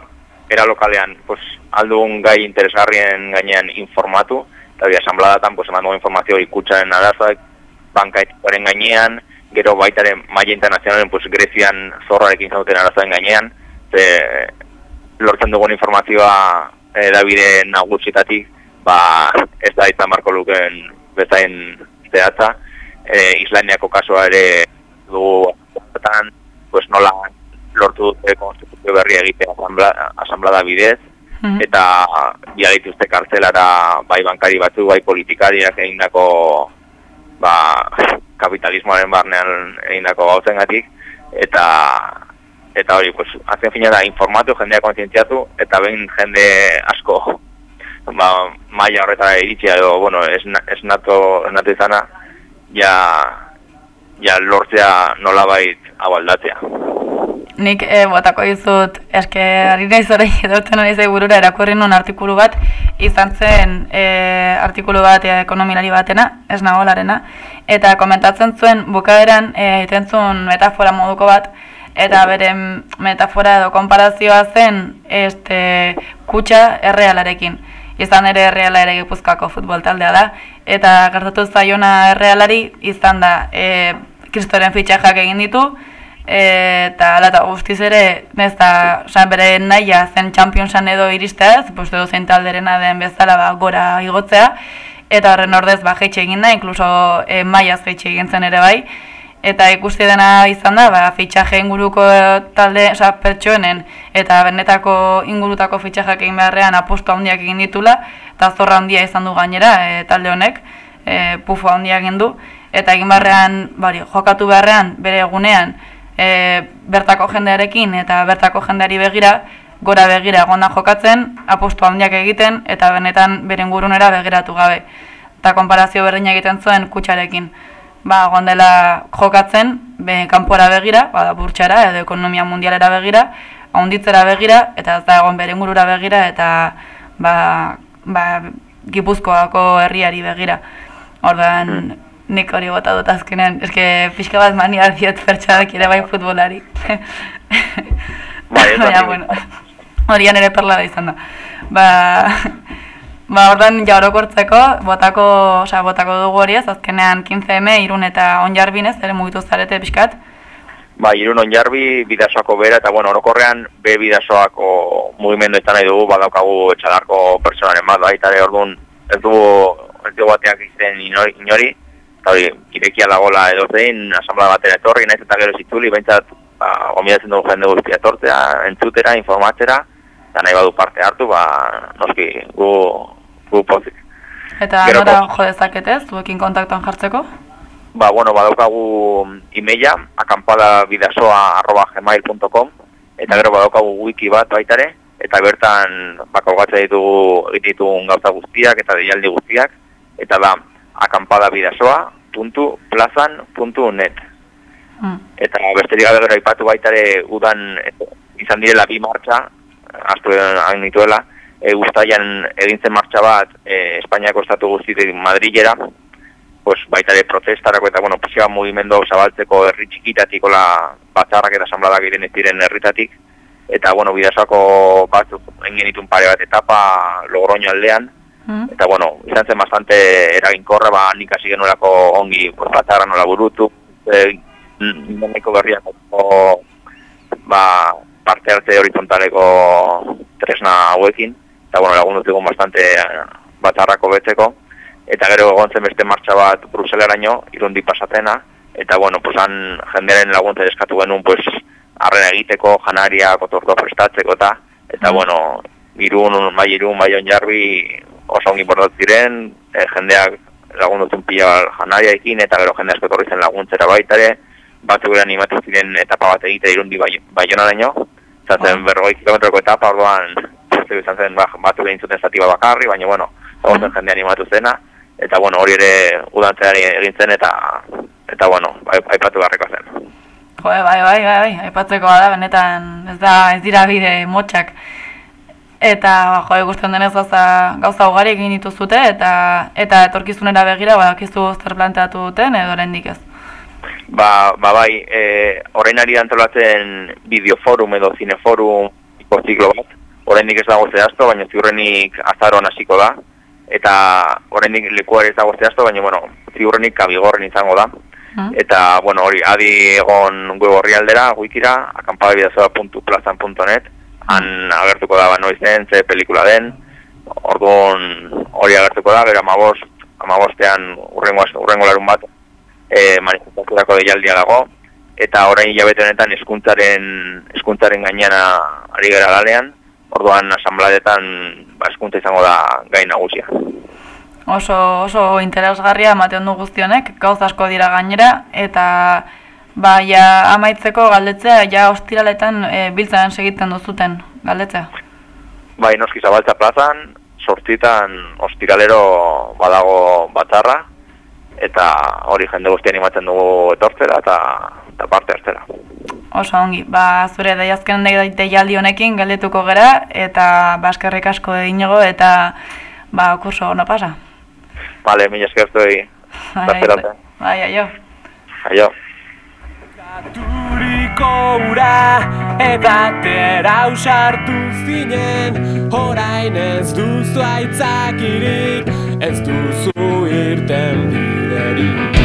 era lokalean, pues, aldugun gai interesgarrien gainean informatu, eta hori asambladatan, pues, eman informazio ikutsaren arazoak, bankaetikoaren gainean, gero baitaren maila internazionalen, pues, Grezian zorrarekin zauten arazoen gainean, ze, lortzen dugun informazioa edabide nagusitatik, ba, ez da izan marko luken bezain zehatza, e, Islandiako kasua ere dugu askotan, pues nola lortu dute konstituzio berria egitea asamblea, asamblada bidez, eta bia dituzte kartzelara bai bankari batzuk, bai politikariak egindako ba, kapitalismoaren barnean egindako gauzengatik, eta eta hori, pues, azken fina da, informatu, jendea kontzientziatu, eta behin jende asko ba, maila horretara iritsia edo, bueno, ez, ez nato, nato izana, ja, ja lortzea nolabait hau aldatzea. Nik e, botako dizut, eske ari naiz orain edortzen ari zai burura erakurri nun artikulu bat, izan zen e, artikulu bat e, ekonomilari batena, ez nagolarena, eta komentatzen zuen bukaeran e, egiten zuen metafora moduko bat, eta bere metafora edo konparazioa zen este, kutsa errealarekin. Izan ere erreala ere gipuzkoako futbol taldea da, eta gertatu zaiona errealari izan da e, kristoren fitxajak egin ditu, ala eta guztiz ere, ez da, osan bere naia zen Championsan edo iristea ez, zein talderena den bezala ba, gora igotzea, eta horren ordez ba, jeitxe egin da, inkluso e, maiaz jeitxe egin zen ere bai, eta ikusi dena izan da, ba, fitxaje inguruko talde, oza, pertsoenen, eta benetako ingurutako fitxajak egin beharrean aposto handiak egin ditula, eta zorra handia izan du gainera e, talde honek, e, pufo handia egin du, eta egin beharrean, bari, jokatu beharrean, bere egunean, e, bertako jendearekin eta bertako jendeari begira, gora begira egon jokatzen, apostu handiak egiten, eta benetan beren gurunera begiratu gabe. Eta konparazio berdina egiten zuen kutsarekin. Ba, egon dela jokatzen, be, kanpora begira, bada burtsara edo ekonomia mundialera begira, haunditzera begira, eta ez da egon beren gurura begira, eta ba, ba, Gipuzkoako herriari begira. Ordan nik hori bota dut azkenean, eske pixka bat mania diot pertsadak ere bai futbolari. Bai, Baina, bueno, horian ere perla da izan da. Ba, ba ordan ja orokortzeko, botako, osea, botako dugu hori ez, azkenean 15M, irun eta onjarbinez, ere mugitu zarete pixkat. Ba, irun onjarbi, bidasoako bera, eta bueno, orokorrean be bidasoako mugimendu nahi dugu, badaukagu etxalarko personaren bat, baita ere orduan ez dugu, ez dugu bateak izten inori, inori eta hori, irekia dagola edo zein, asamblea batera etorri, naiz eta gero zitzuli, behintzat, ba, gomidatzen dugu jende guztia etortzea, entzutera, informatera, eta nahi badu parte hartu, ba, noski, gu, gu pozik. Eta Gero nora jo dezakete, zuekin kontaktuan jartzeko? Ba, bueno, badaukagu emaila, akampadabidazua.gmail.com eta gero badaukagu wiki bat baitare, eta bertan bakolgatzen ditugu ditugun gauza guztiak eta deialdi guztiak, eta da akampadabidazua.plazan.net Mm. Eta besterik gabe gero aipatu baita ere udan izan direla bi martxa, astu nituela, e, guztaian egintzen martxa bat e, Espainiako estatu guztitik Madrilera, pues baita ere protestarako eta bueno, pixka mugimendu hau zabaltzeko herri txikitatik ola batzarrak eta asanbladak diren ez diren herritatik eta bueno, bidasako batzuk egin genitun pare bat etapa Logroño aldean eta bueno, izan zen bastante eraginkorra, ba nik hasi genuelako ongi pues, batzarra nola burutu e, niko berriak ba, parte arte horizontaleko tresna hauekin eta bueno, lagundu zigun bastante eh, batzarrako betzeko eta gero egon zen beste martxa bat Bruseleraino, irundi pasatena, eta bueno, pues han jendearen laguntza eskatu genuen, pues, arrena egiteko, janaria, kotortua prestatzeko eta, eta bueno, irun, bai irun, bai onjarbi oso ongi ziren, e, jendeak lagundutzen pila janaria ekin, eta gero jende asko etorri zen laguntzera baita ere, batzuk ere animatu ziren etapa bat egite irundi bai, baionaraino, izan zen berrogei kilometroko etapa, orduan, zeu izan zen ba, batzuk egin zuten zati bat bakarri, baina bueno, egon zen jende animatu zena, eta bueno, hori ere udantzeari egin zen eta eta bueno, ai- aipatu beharreko zen. Jo, bai, bai, bai, bai, aipatzekoa da, benetan ez da, ez dira bide motxak. Eta, jo, ikusten denez gauza, gauza ugari egin dituzute, eta eta etorkizunera begira, badakizu zer planteatu duten, edo oraindik ez. Ba, ba bai, e, orain ari antolatzen bideoforum edo zineforum ziklo bat, oraindik ez dago zehazto, baina ziurrenik azaroan hasiko da, eta oraindik lekuare ez dago zehazto, baina, bueno, ziurrenik kabigorren izango da. Eta, bueno, hori, adi egon web horri aldera, wikira, akampabidazoa.plazan.net, han agertuko da, ba, noizen, ze pelikula den, orduan hori agertuko da, gero amabost, amabostean urrengo, urrengo larun bat, e, manifestaziorako deialdia dago, eta orain hilabete honetan eskuntzaren, eskuntzaren gainera ari gara galean, orduan asambladetan ba, eskuntza izango da gai nagusia. Oso, oso interesgarria ematen du guztionek, gauz asko dira gainera, eta ba, ja, amaitzeko galdetzea, ja ostiraletan e, biltzaren segiten duzuten galdetzea. Bai, noski zabaltza plazan, sortzitan ostiralero badago batzarra, eta hori jende guztien animatzen dugu etortzera eta, eta parte hartzera. Oso ongi, ba, zure deiazken dei- deialdi honekin galdetuko gera, eta baskerrik asko egingo eta ba, kurso ono pasa. Vale, mila esker zuei. Bai, aio. Aio. Turiko ura eta tera usartu zinen Horain ez duzu aitzakirik, ez duzu irten biderik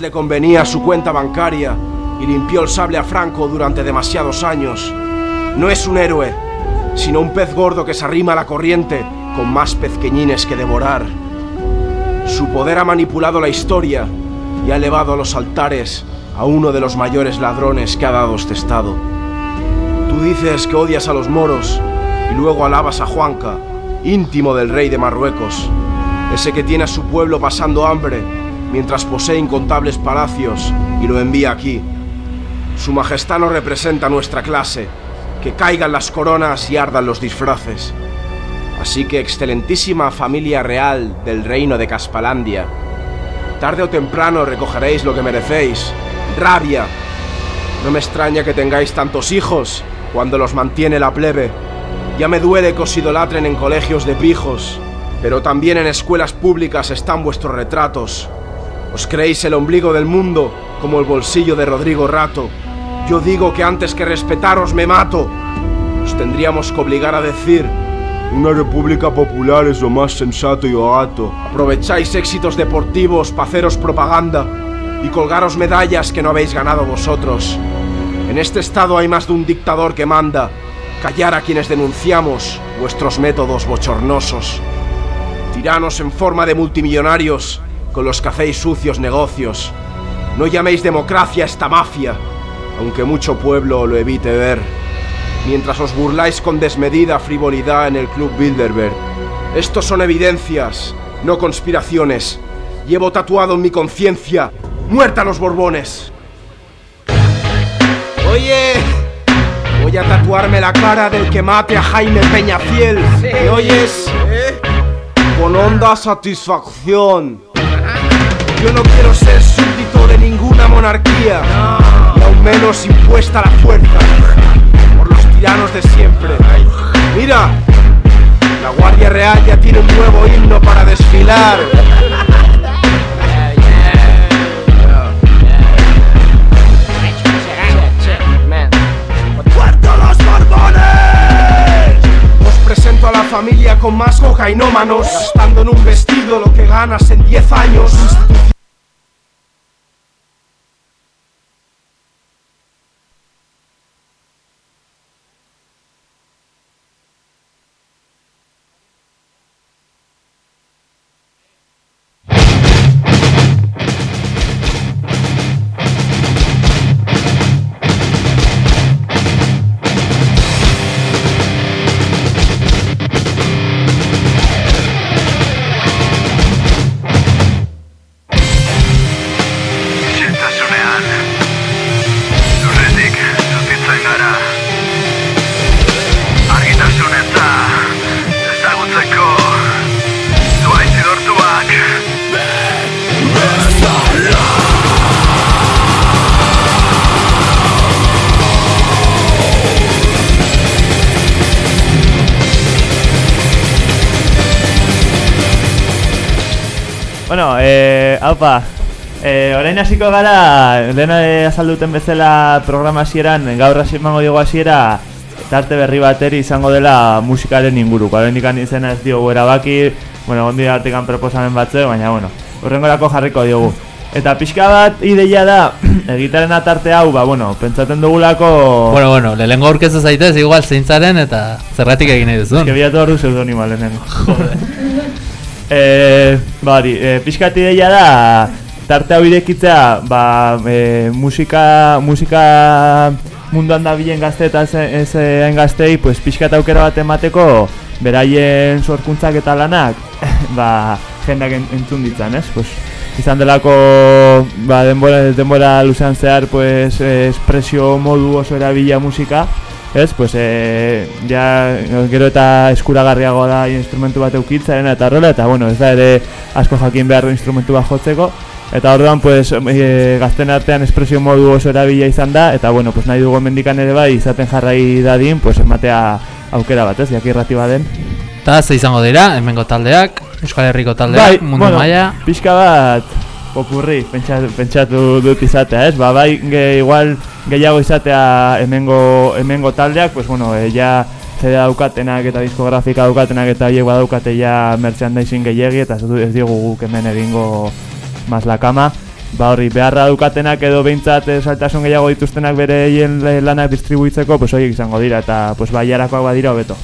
le convenía su cuenta bancaria y limpió el sable a Franco durante demasiados años. No es un héroe, sino un pez gordo que se arrima a la corriente con más pezqueñines que devorar. Su poder ha manipulado la historia y ha elevado a los altares a uno de los mayores ladrones que ha dado este estado. Tú dices que odias a los moros y luego alabas a Juanca, íntimo del rey de Marruecos, ese que tiene a su pueblo pasando hambre mientras posee incontables palacios y lo envía aquí. Su majestad no representa nuestra clase, que caigan las coronas y ardan los disfraces. Así que, excelentísima familia real del reino de Caspalandia, tarde o temprano recogeréis lo que merecéis, rabia. No me extraña que tengáis tantos hijos cuando los mantiene la plebe. Ya me duele que os idolatren en colegios de pijos, pero también en escuelas públicas están vuestros retratos. Os creéis el ombligo del mundo como el bolsillo de Rodrigo Rato. Yo digo que antes que respetaros me mato. Os tendríamos que obligar a decir una república popular es lo más sensato y barato. Aprovecháis éxitos deportivos para haceros propaganda y colgaros medallas que no habéis ganado vosotros. En este estado hay más de un dictador que manda. Callar a quienes denunciamos vuestros métodos bochornosos. Tiranos en forma de multimillonarios con los que hacéis sucios negocios. No llaméis democracia a esta mafia, aunque mucho pueblo lo evite ver. Mientras os burláis con desmedida frivolidad en el Club Bilderberg. Estos son evidencias, no conspiraciones. Llevo tatuado en mi conciencia, muerta a los Borbones. Oye, voy a tatuarme la cara del que mate a Jaime Peñafiel. ¿Me oyes? Con honda satisfacción. Yo no quiero ser súbdito de ninguna monarquía, y aún menos impuesta la fuerza por los tiranos de siempre. Mira, la Guardia Real ya tiene un nuevo himno para desfilar. Familia con más cocainómanos, gastando en un vestido lo que ganas en 10 años. Eh, haupa, E, orain hasiko gara, lehena azalduten bezala programa hasieran, gaur hasi emango diego hasiera tarte berri bateri izango dela musikaren inguruko. Orain ikan izena ez diogu erabaki, bueno, ondi artikan proposamen batze, baina bueno, horrengorako jarriko diogu. Eta pixka bat ideia da, egitaren atarte hau, ba, bueno, pentsatzen dugulako... Bueno, bueno, lehenengo aurkezu zaitez, igual zeintzaren eta zergatik egin nahi duzun. Que bilatu hor du pseudonima lehenengo. e, bari, e, pixkat ideia da, tarte hau irekitzea, ba, e, musika, musika munduan da bilen gazte eta ez, gaztei, pues, pixkat aukera bat emateko, beraien sorkuntzak eta lanak, ba, jendak en- entzun ditzan, ez? Pues, izan delako ba, denbora, denbora luzean zehar pues, eh, espresio modu oso erabila musika ez, pues, e, ja, gero eta eskuragarriago da instrumentu bat eukitzaren eta horrela, eta bueno, ez da ere asko jakin behar instrumentu bat jotzeko, eta orduan, pues, e, gazten artean espresio modu oso erabila izan da, eta bueno, pues, nahi dugu mendikan ere bai, izaten jarrai dadin, pues, ematea aukera bat, ez, jakirrati baden. Eta ze izango dira, hemengo taldeak, Euskal Herriko taldeak, mundu Bai, bueno, maila. Pixka bat popurri pentsatu, pentsatu dut izatea, ez? Ba, bai, ge, igual gehiago izatea hemengo, hemengo taldeak, pues bueno, e, ja CD daukatenak eta diskografika daukatenak eta haiek badaukate ja merchandising gehiegi eta ez diogu guk hemen egingo mas la kama. Ba horri, beharra daukatenak edo behintzat eh, saltasun gehiago dituztenak bere hien lanak distribuitzeko, pues horiek izango dira eta pues baiarakoak badira hobeto.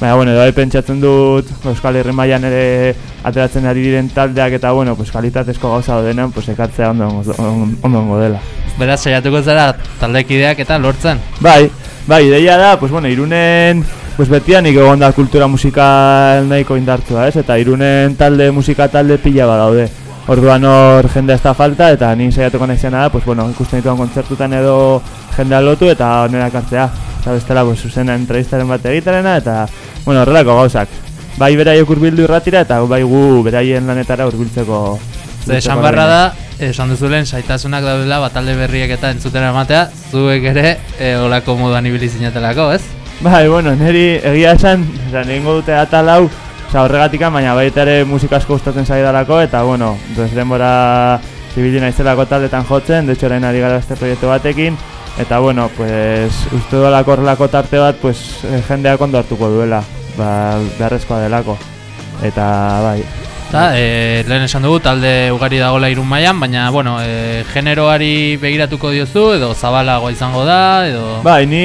Baina, bueno, edo bai pentsatzen dut Euskal Herri mailan ere ateratzen ari diren taldeak eta, bueno, pues, kalitatezko gauza denean, pues, ekartzea ondo, ondo, ondo dela. Beraz, saiatuko zara taldekideak eta lortzen. Bai, bai, ideia da, pues, bueno, irunen pues, betian egon da kultura musikal nahiko indartua, ez? Eta irunen talde, musika talde pila badaude. Orduan hor jendea ez da falta eta ni saiatuko naizena da, pues bueno, ikusten dituan kontzertutan edo jendea lotu eta onera ekartzea. Eta bestela, pues, zuzena entrevistaren bat egitarena eta, bueno, horrelako gauzak. Bai beraiek hurbildu irratira eta bai gu beraien lanetara hurbiltzeko. Ze esan barra da, esan duzulen saitasunak daudela batalde berriek eta entzutera ematea, zuek ere e, olako moduan ibili zinatelako, ez? Bai, bueno, niri egia esan, esan egingo dute atal hau, oza, horregatikan, baina baita ere musika asko gustatzen zaidalako, eta bueno, pues denbora zibili naizelako taldetan jotzen, de hecho orain ari gara este proiektu batekin, eta bueno, pues uste dolako horrelako tarte bat, pues eh, jendeak ondo hartuko duela, ba, beharrezkoa delako, eta bai. Eta, e, lehen esan dugu, talde ugari dagoela irun mailan, baina, bueno, e, generoari begiratuko diozu, edo zabalago izango da, edo... Bai, ni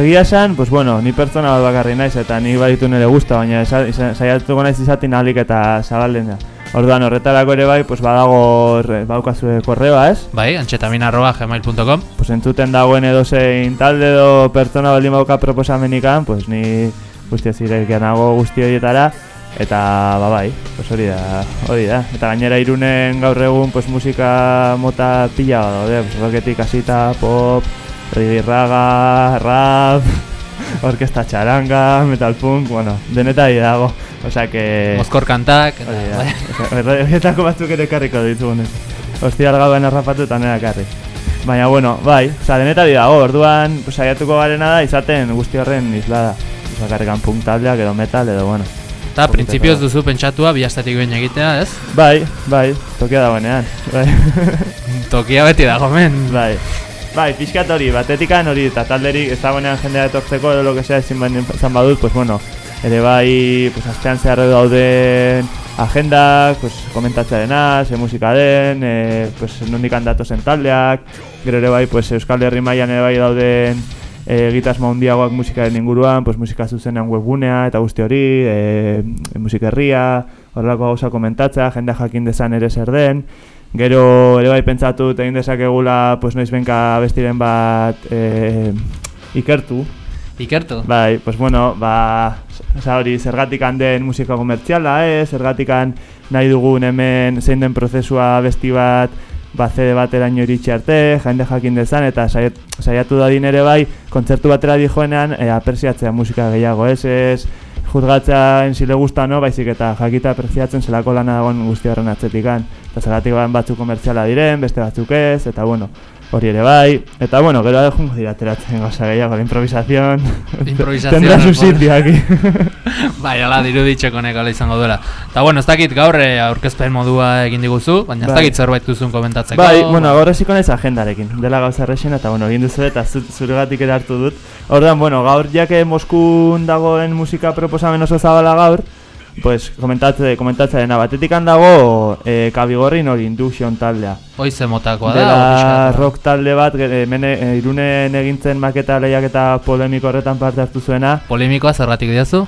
egia esan, pues bueno, ni pertsona bat bakarri naiz eta ni baditu nire gusta, baina saiatuko naiz izaten alik eta zabalden da. Orduan horretarako ere bai, pues badago baukazue korreoa, ez? Bai, antxetamin arroba gmail.com Pues entzuten dagoen edozein talde edo pertsona baldin bauka proposamenikan, pues ni guztia zirekian nago guzti horietara eta ba bai, pues hori da, hori da. Eta gainera irunen gaur egun pues musika mota pila daude, pues rocketik hasita, pop, reggae rap, orkesta txaranga, metal punk, bueno, denetari dago. Osea que... Mozkor kantak, eta, Horietako batzuk ere karriko ditugunez. Ostia argauen arrapatu eta nera karri. Baina, bueno, bai, oza, denetari dago, orduan, saiatuko garena da, izaten guzti horren islada. Oza, karrikan punk taldeak edo metal edo, bueno. Eta, printzipioz duzu pentsatua, bi astetik behin egitea, ez? Bai, bai, tokia dagoenean. Bai. Tokia beti dago men. Bai. Bai, pixkat hori, batetikan hori, eta talderik ez dagoenean jendea etortzeko edo lo que sea ezin izan badut, pues bueno, ere bai, pues astean zehar dauden agendak, pues komentatzearena, ze musika den, e, pues nondik datozen taldeak, gero ere bai, pues Euskal Herri mailan ere bai dauden e, egitasmo handiagoak musikaren inguruan, pues musika zuzenean webgunea eta guzti hori, e, musika herria, horrelako gauza komentatzea, jendea jakin dezan ere zer den, Gero ere bai pentsatu egin dezakegula pues noiz benka bestiren bat e, ikertu. Ikertu? Bai, pues bueno, ba, hori zergatik den musika komertziala, eh? zergatikan nahi dugun hemen zein den prozesua besti bat ba CD bateraino iritsi arte, jende jakin dezan eta saiat, saiatu dadin ere bai kontzertu batera dijoenean e, apresiatzea musika gehiago, ez ez juzgatzea en si le gusta no, baizik eta jakita apreciatzen zelako lana dagoen guzti horren atzetikan. Zergatik bain batzuk komertziala diren, beste batzuk ez, eta bueno, hori ere bai, eta bueno, gero da jungo dira ateratzen gauza gehiago, la improvisación, Improvisación, tendrá su sitio aquí. bai, ala diruditxeko nekala izango duela. Eta bueno, ez dakit gaur eh, aurkezpen modua egin diguzu, baina ez Bai. dakit zerbait duzun komentatzeko. Bai, bueno, gaur hasiko naiz agendarekin, dela gauza errexena, eta bueno, egin duzu eta zu, zuregatik ere hartu dut. Orduan, bueno, gaur jake Moskun dagoen musika proposamen oso zabala gaur, pues komentatze, komentatzea batetik dago e, kabigorrin hori Induction taldea. Hoize motakoa da. Dela rock talde bat, ge- hemen e, irunen egintzen maketa lehiak eta polemiko horretan parte hartu zuena. Polemikoa zergatik diazu?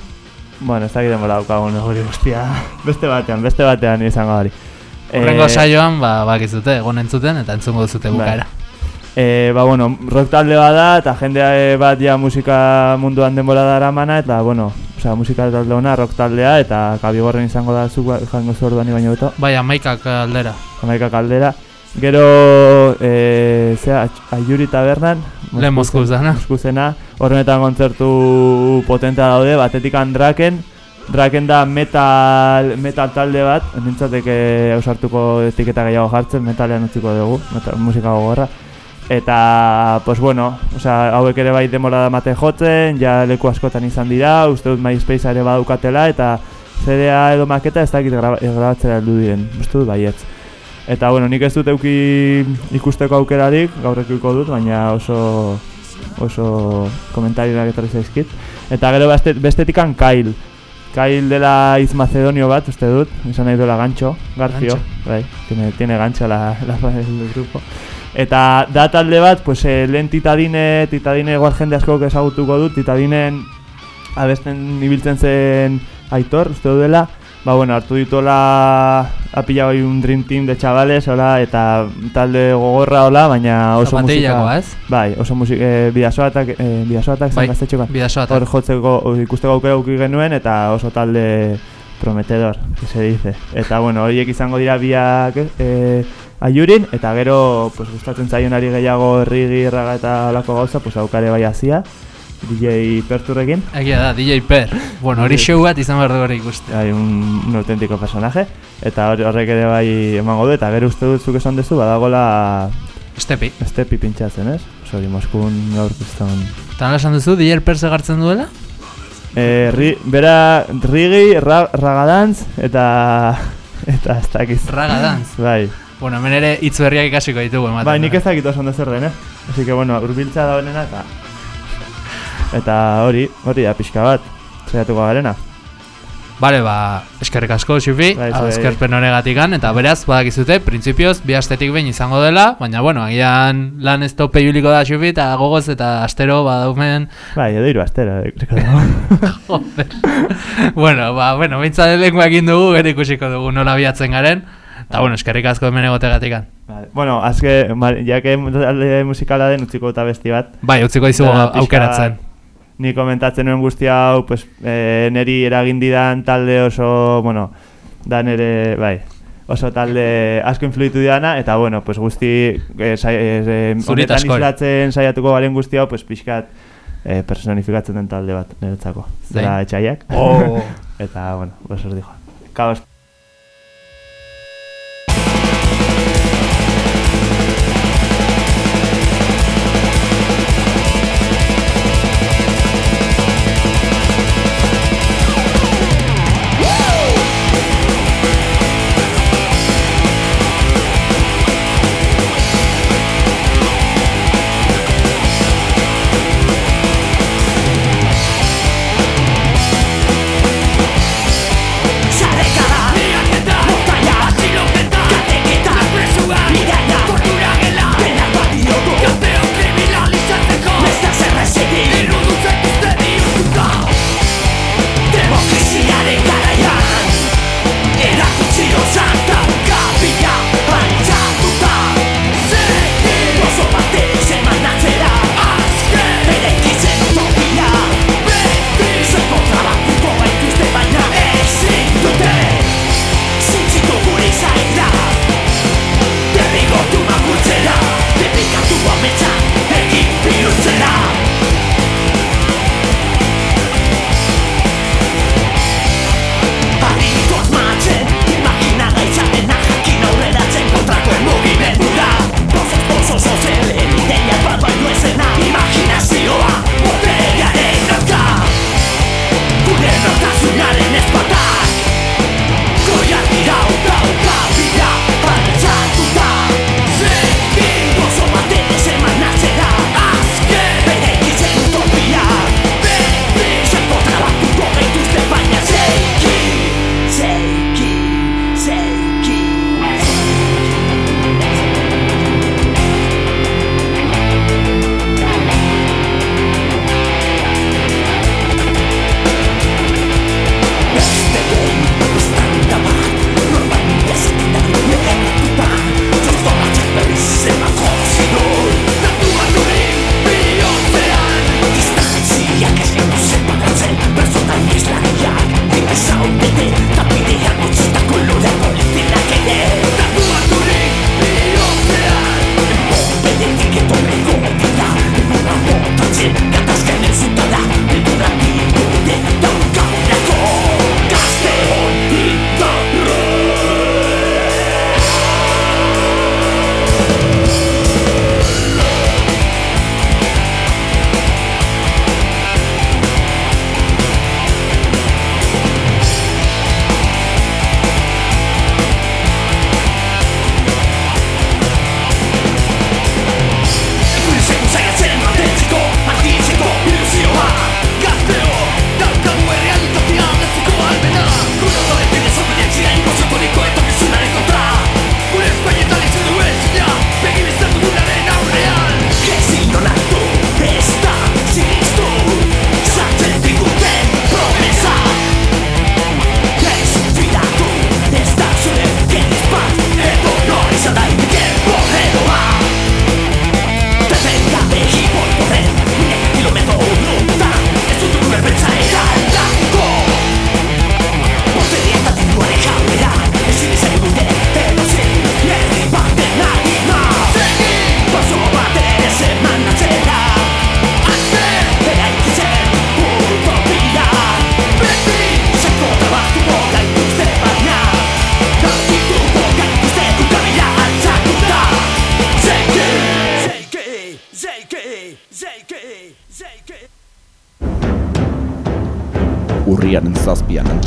Bueno, ez dakit denbora daukagun hori guztia. Beste batean, beste batean izango hori. Horrengo Eh, saioan, ba, bakizute, egon entzuten eta entzungo duzute bukaera. E, ba, bueno, rock talde bat da, eta jendea eh, bat ja musika munduan denbora dara mana, eta, bueno, osea, musika talde ona, rock taldea, eta kabigorren izango da zuk ba- jango zu orduan baino beto. Bai, amaikak aldera. Amaika kaldera. Gero, e, zea, Ach- Aiuri tabernan. Lehen Moskuzena. Moskuzena. Horrenetan kontzertu potentea daude, batetik Draken. Draken da metal, metal talde bat, nintzatek ausartuko etiketa gehiago jartzen, metalean utziko dugu, metal, musika gogorra. Eta, pues bueno, osea, hauek ere bai demora mate jotzen, ja leku askotan izan dira, uste dut MySpace ere badukatela, eta CD-a edo maketa ez dakit graba, grabatzera heldu diren, uste dut baietz. Eta, bueno, nik ez dut euki ikusteko aukerarik, gaur ekiko dut, baina oso oso komentarioak etorri zaizkit. Eta gero beste, bestetikan Kyle. Kyle dela iz macedonio bat, uste dut, izan nahi duela gancho, Garcio, Gancho. bai, tiene, tiene gancho la, la, el grupo. Eta da talde bat, pues, eh, lehen titadine, titadine igual jende asko ezagutuko dut, titadinen abesten ibiltzen zen aitor, uste dela, ba bueno, hartu dituela ha pillado ahí un dream team de chavales, hola, eta talde gogorra hola, baina oso musika... ez? Bai, oso musika, eh, bidasoatak, eh, bidasoatak Bai, zen gaztetxokan. Bidasoatak. Hor jotzeko, ikusteko aukera uki genuen, eta oso talde prometedor, que se dice. Eta bueno, horiek izango dira biak eh, aiurin, eta gero, pues, gustatzen zaionari gehiago errigi, raga eta olako gauza, pues, aukare bai hasia, DJ Perturrekin. Egia da, DJ Per. Bueno, hori show bat izan behar du hori ikuste. Bai, un, un auténtico personaje, eta hor- horrek ere bai emango du, eta gero uste dut zuk esan duzu, badagola... Estepi. Estepi pintxatzen, ez? Sori, Moskun gaur kriston... Eta esan duzu, DJ Per segartzen duela? Eh, ri, bera rigi, ra, ragadantz, eta... Eta ez dakiz. Ragadantz? Bai. Bueno, hemen ere hitz berriak ikasiko ditugu ematen. Bai, nik ez dakit oso ondo zer den, eh? Así que, bueno, urbiltza da honena, eta... Eta hori, hori da pixka bat, saiatuko garena. Bale, ba, eskerrik asko, Xufi, Bai, eskerpen horregatikan, eta beraz, badakizute, printzipioz, bi astetik behin izango dela, baina, bueno, agian lan ez tope ibiliko da Xufi, eta gogoz, eta astero, badaumen... Bai, edo hiru astero, eh. Joder. bueno, ba, bueno, behintzat lengua egin dugu, gero ikusiko dugu nola biatzen garen, eta, bueno, eskerrik asko hemen egotegatikan. Vale. Bueno, azke, ma- ja que talde musikala den utziko eta besti bat. Bai, utziko dizugu aukeratzen. Ni komentatzen nuen guzti hau, pues, e, neri eragin didan talde oso, bueno, da nere, bai, oso talde asko influitu didana, eta bueno, pues guzti, e, sai, e, honetan askori. islatzen saiatuko garen guzti hau, pues pixkat e, personifikatzen den talde bat niretzako. Zera etxaiak. Oh. eta, bueno, pues os dijo. Kaos.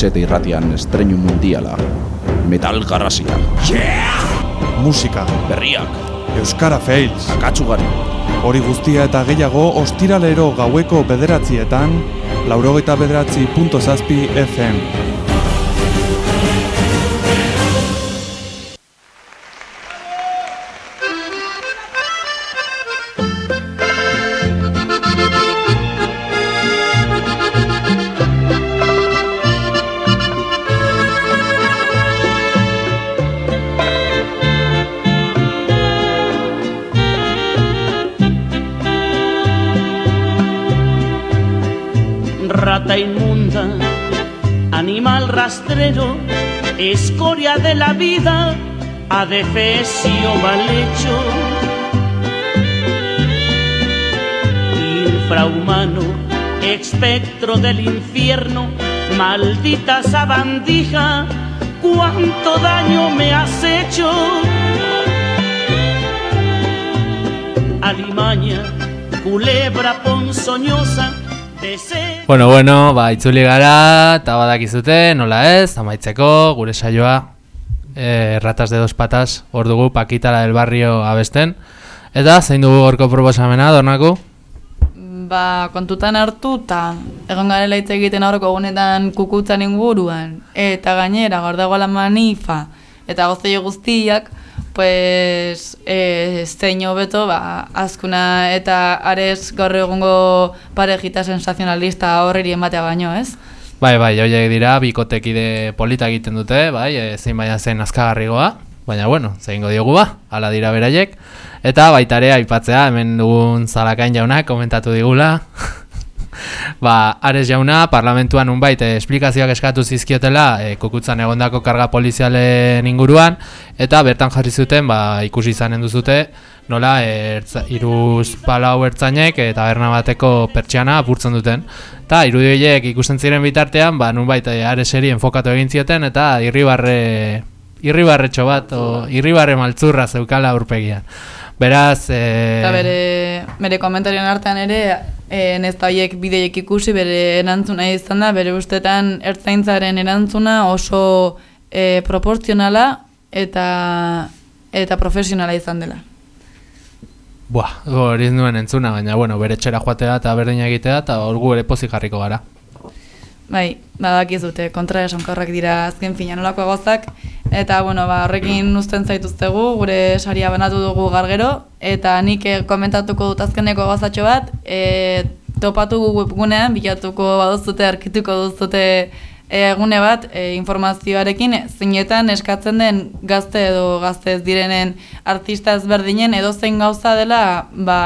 Antxeta irratian estreinu mundiala. Metal garrasia. Musika. Berriak. Euskara Fails. Akatsugari. Hori guztia eta gehiago ostiralero gaueko bederatzietan, laurogeita bederatzi FM. Escoria de la vida, adefesio mal hecho. Infrahumano, espectro del infierno, maldita sabandija, cuánto daño me has hecho. Alimaña, culebra ponzoñosa. Bueno, bueno, ba, itzuli gara, eta badakizute, nola ez, amaitzeko, gure saioa, eh, ratas de dos patas, hor dugu, Pakitara del barrio abesten. Eta, zein dugu gorko proposamena, dornako? Ba, kontutan hartu eta egon garela hitz egiten aurreko egunetan kukutzan inguruan eta gainera gaur dagoela manifa eta gozio guztiak pues eh zein hobeto ba azkuna eta ares gaur egungo parejita sensazionalista horri ematea baino, ez? Bai, bai, hoiek dira, bikotekide polita egiten dute, bai, e, zein baina zen azkagarrigoa, baina bueno, zeingo diogu ba, hala dira beraiek. Eta baita ere aipatzea, hemen dugun zalakain jaunak komentatu digula. ba, Ares jauna, parlamentuan unbait eh, esplikazioak eskatu zizkiotela eh, kukutzan egondako karga polizialen inguruan, eta bertan jarri zuten, ba, ikusi izanen duzute, nola ertza, iruz palau ertzainek eta berna bateko pertsiana apurtzen duten. Eta irudioiek ikusten ziren bitartean, ba, nunbait eh, Areseri enfokatu egin zioten, eta irribarre, irribarretxo bat, o irribarre maltzurra zeukala aurpegian. Beraz, eh, Eta bere, bere komentarioen artean ere, e, nezta horiek bideiek ikusi bere erantzuna izan da, bere ustetan ertzaintzaren erantzuna oso e, proportzionala eta eta profesionala izan dela. Buah, hori nuen entzuna, baina bueno, bere txera joatea eta berdina egitea eta hor gu ere pozik jarriko gara. Bai, badakizute, kontra esankorrak dira azken fina nolako gozak, eta bueno, ba, horrekin uzten zaituztegu, gure saria banatu dugu gargero, eta nik eh, komentatuko dut azkeneko gozatxo bat, e, topatu gu webgunean, bilatuko baduzute, arkituko duzute egune bat e, informazioarekin zeinetan eskatzen den gazte edo gazte ez direnen artista ezberdinen edo zein gauza dela ba,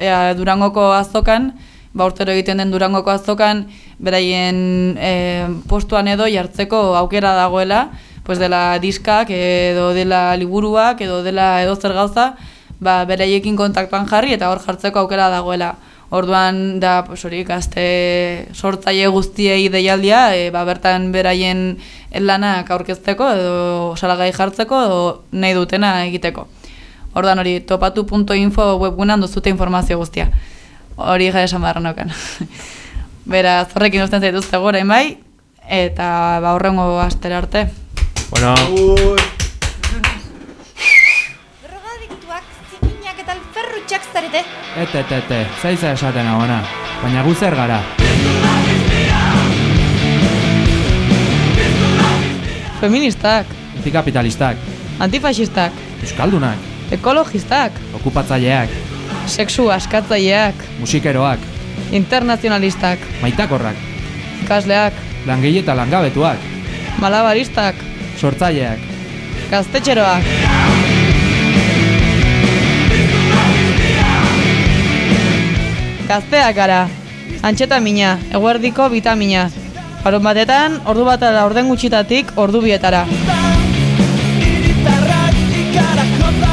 ea, Durangoko azokan, ba urtero egiten den Durangoko azokan beraien e, postuan edo jartzeko aukera dagoela, pues dela diskak edo dela liburuak edo dela edo zer gauza, ba beraiekin kontaktuan jarri eta hor jartzeko aukera dagoela. Orduan da pues hori gazte sortzaile guztiei deialdia, e, ba, bertan beraien lanak aurkezteko edo salagai jartzeko edo nahi dutena egiteko. Orduan hori topatu.info webgunean duzute informazio guztia. Hori ja esan beharra nokan. Beraz, horrekin uzten zaituzte gora bai, eta ba horrengo astera arte. Bueno, Drogadiktuak, zikinak eta alferrutxak zarete. Ete, ete, ete, zaiza esaten agona, baina gu zer gara. Feministak, Antikapitalistak, antifasistak, euskaldunak, ekologistak, okupatzaileak, sexu askatzaileak, musikeroak, internazionalistak, maitakorrak, ikasleak, langile eta langabetuak, malabaristak, sortzaileak, gaztetxeroak. Gazteak gara, antxeta mina, eguerdiko bitamina. Harun batetan, ordu bat orden gutxitatik ordu bietara. Daude Jendea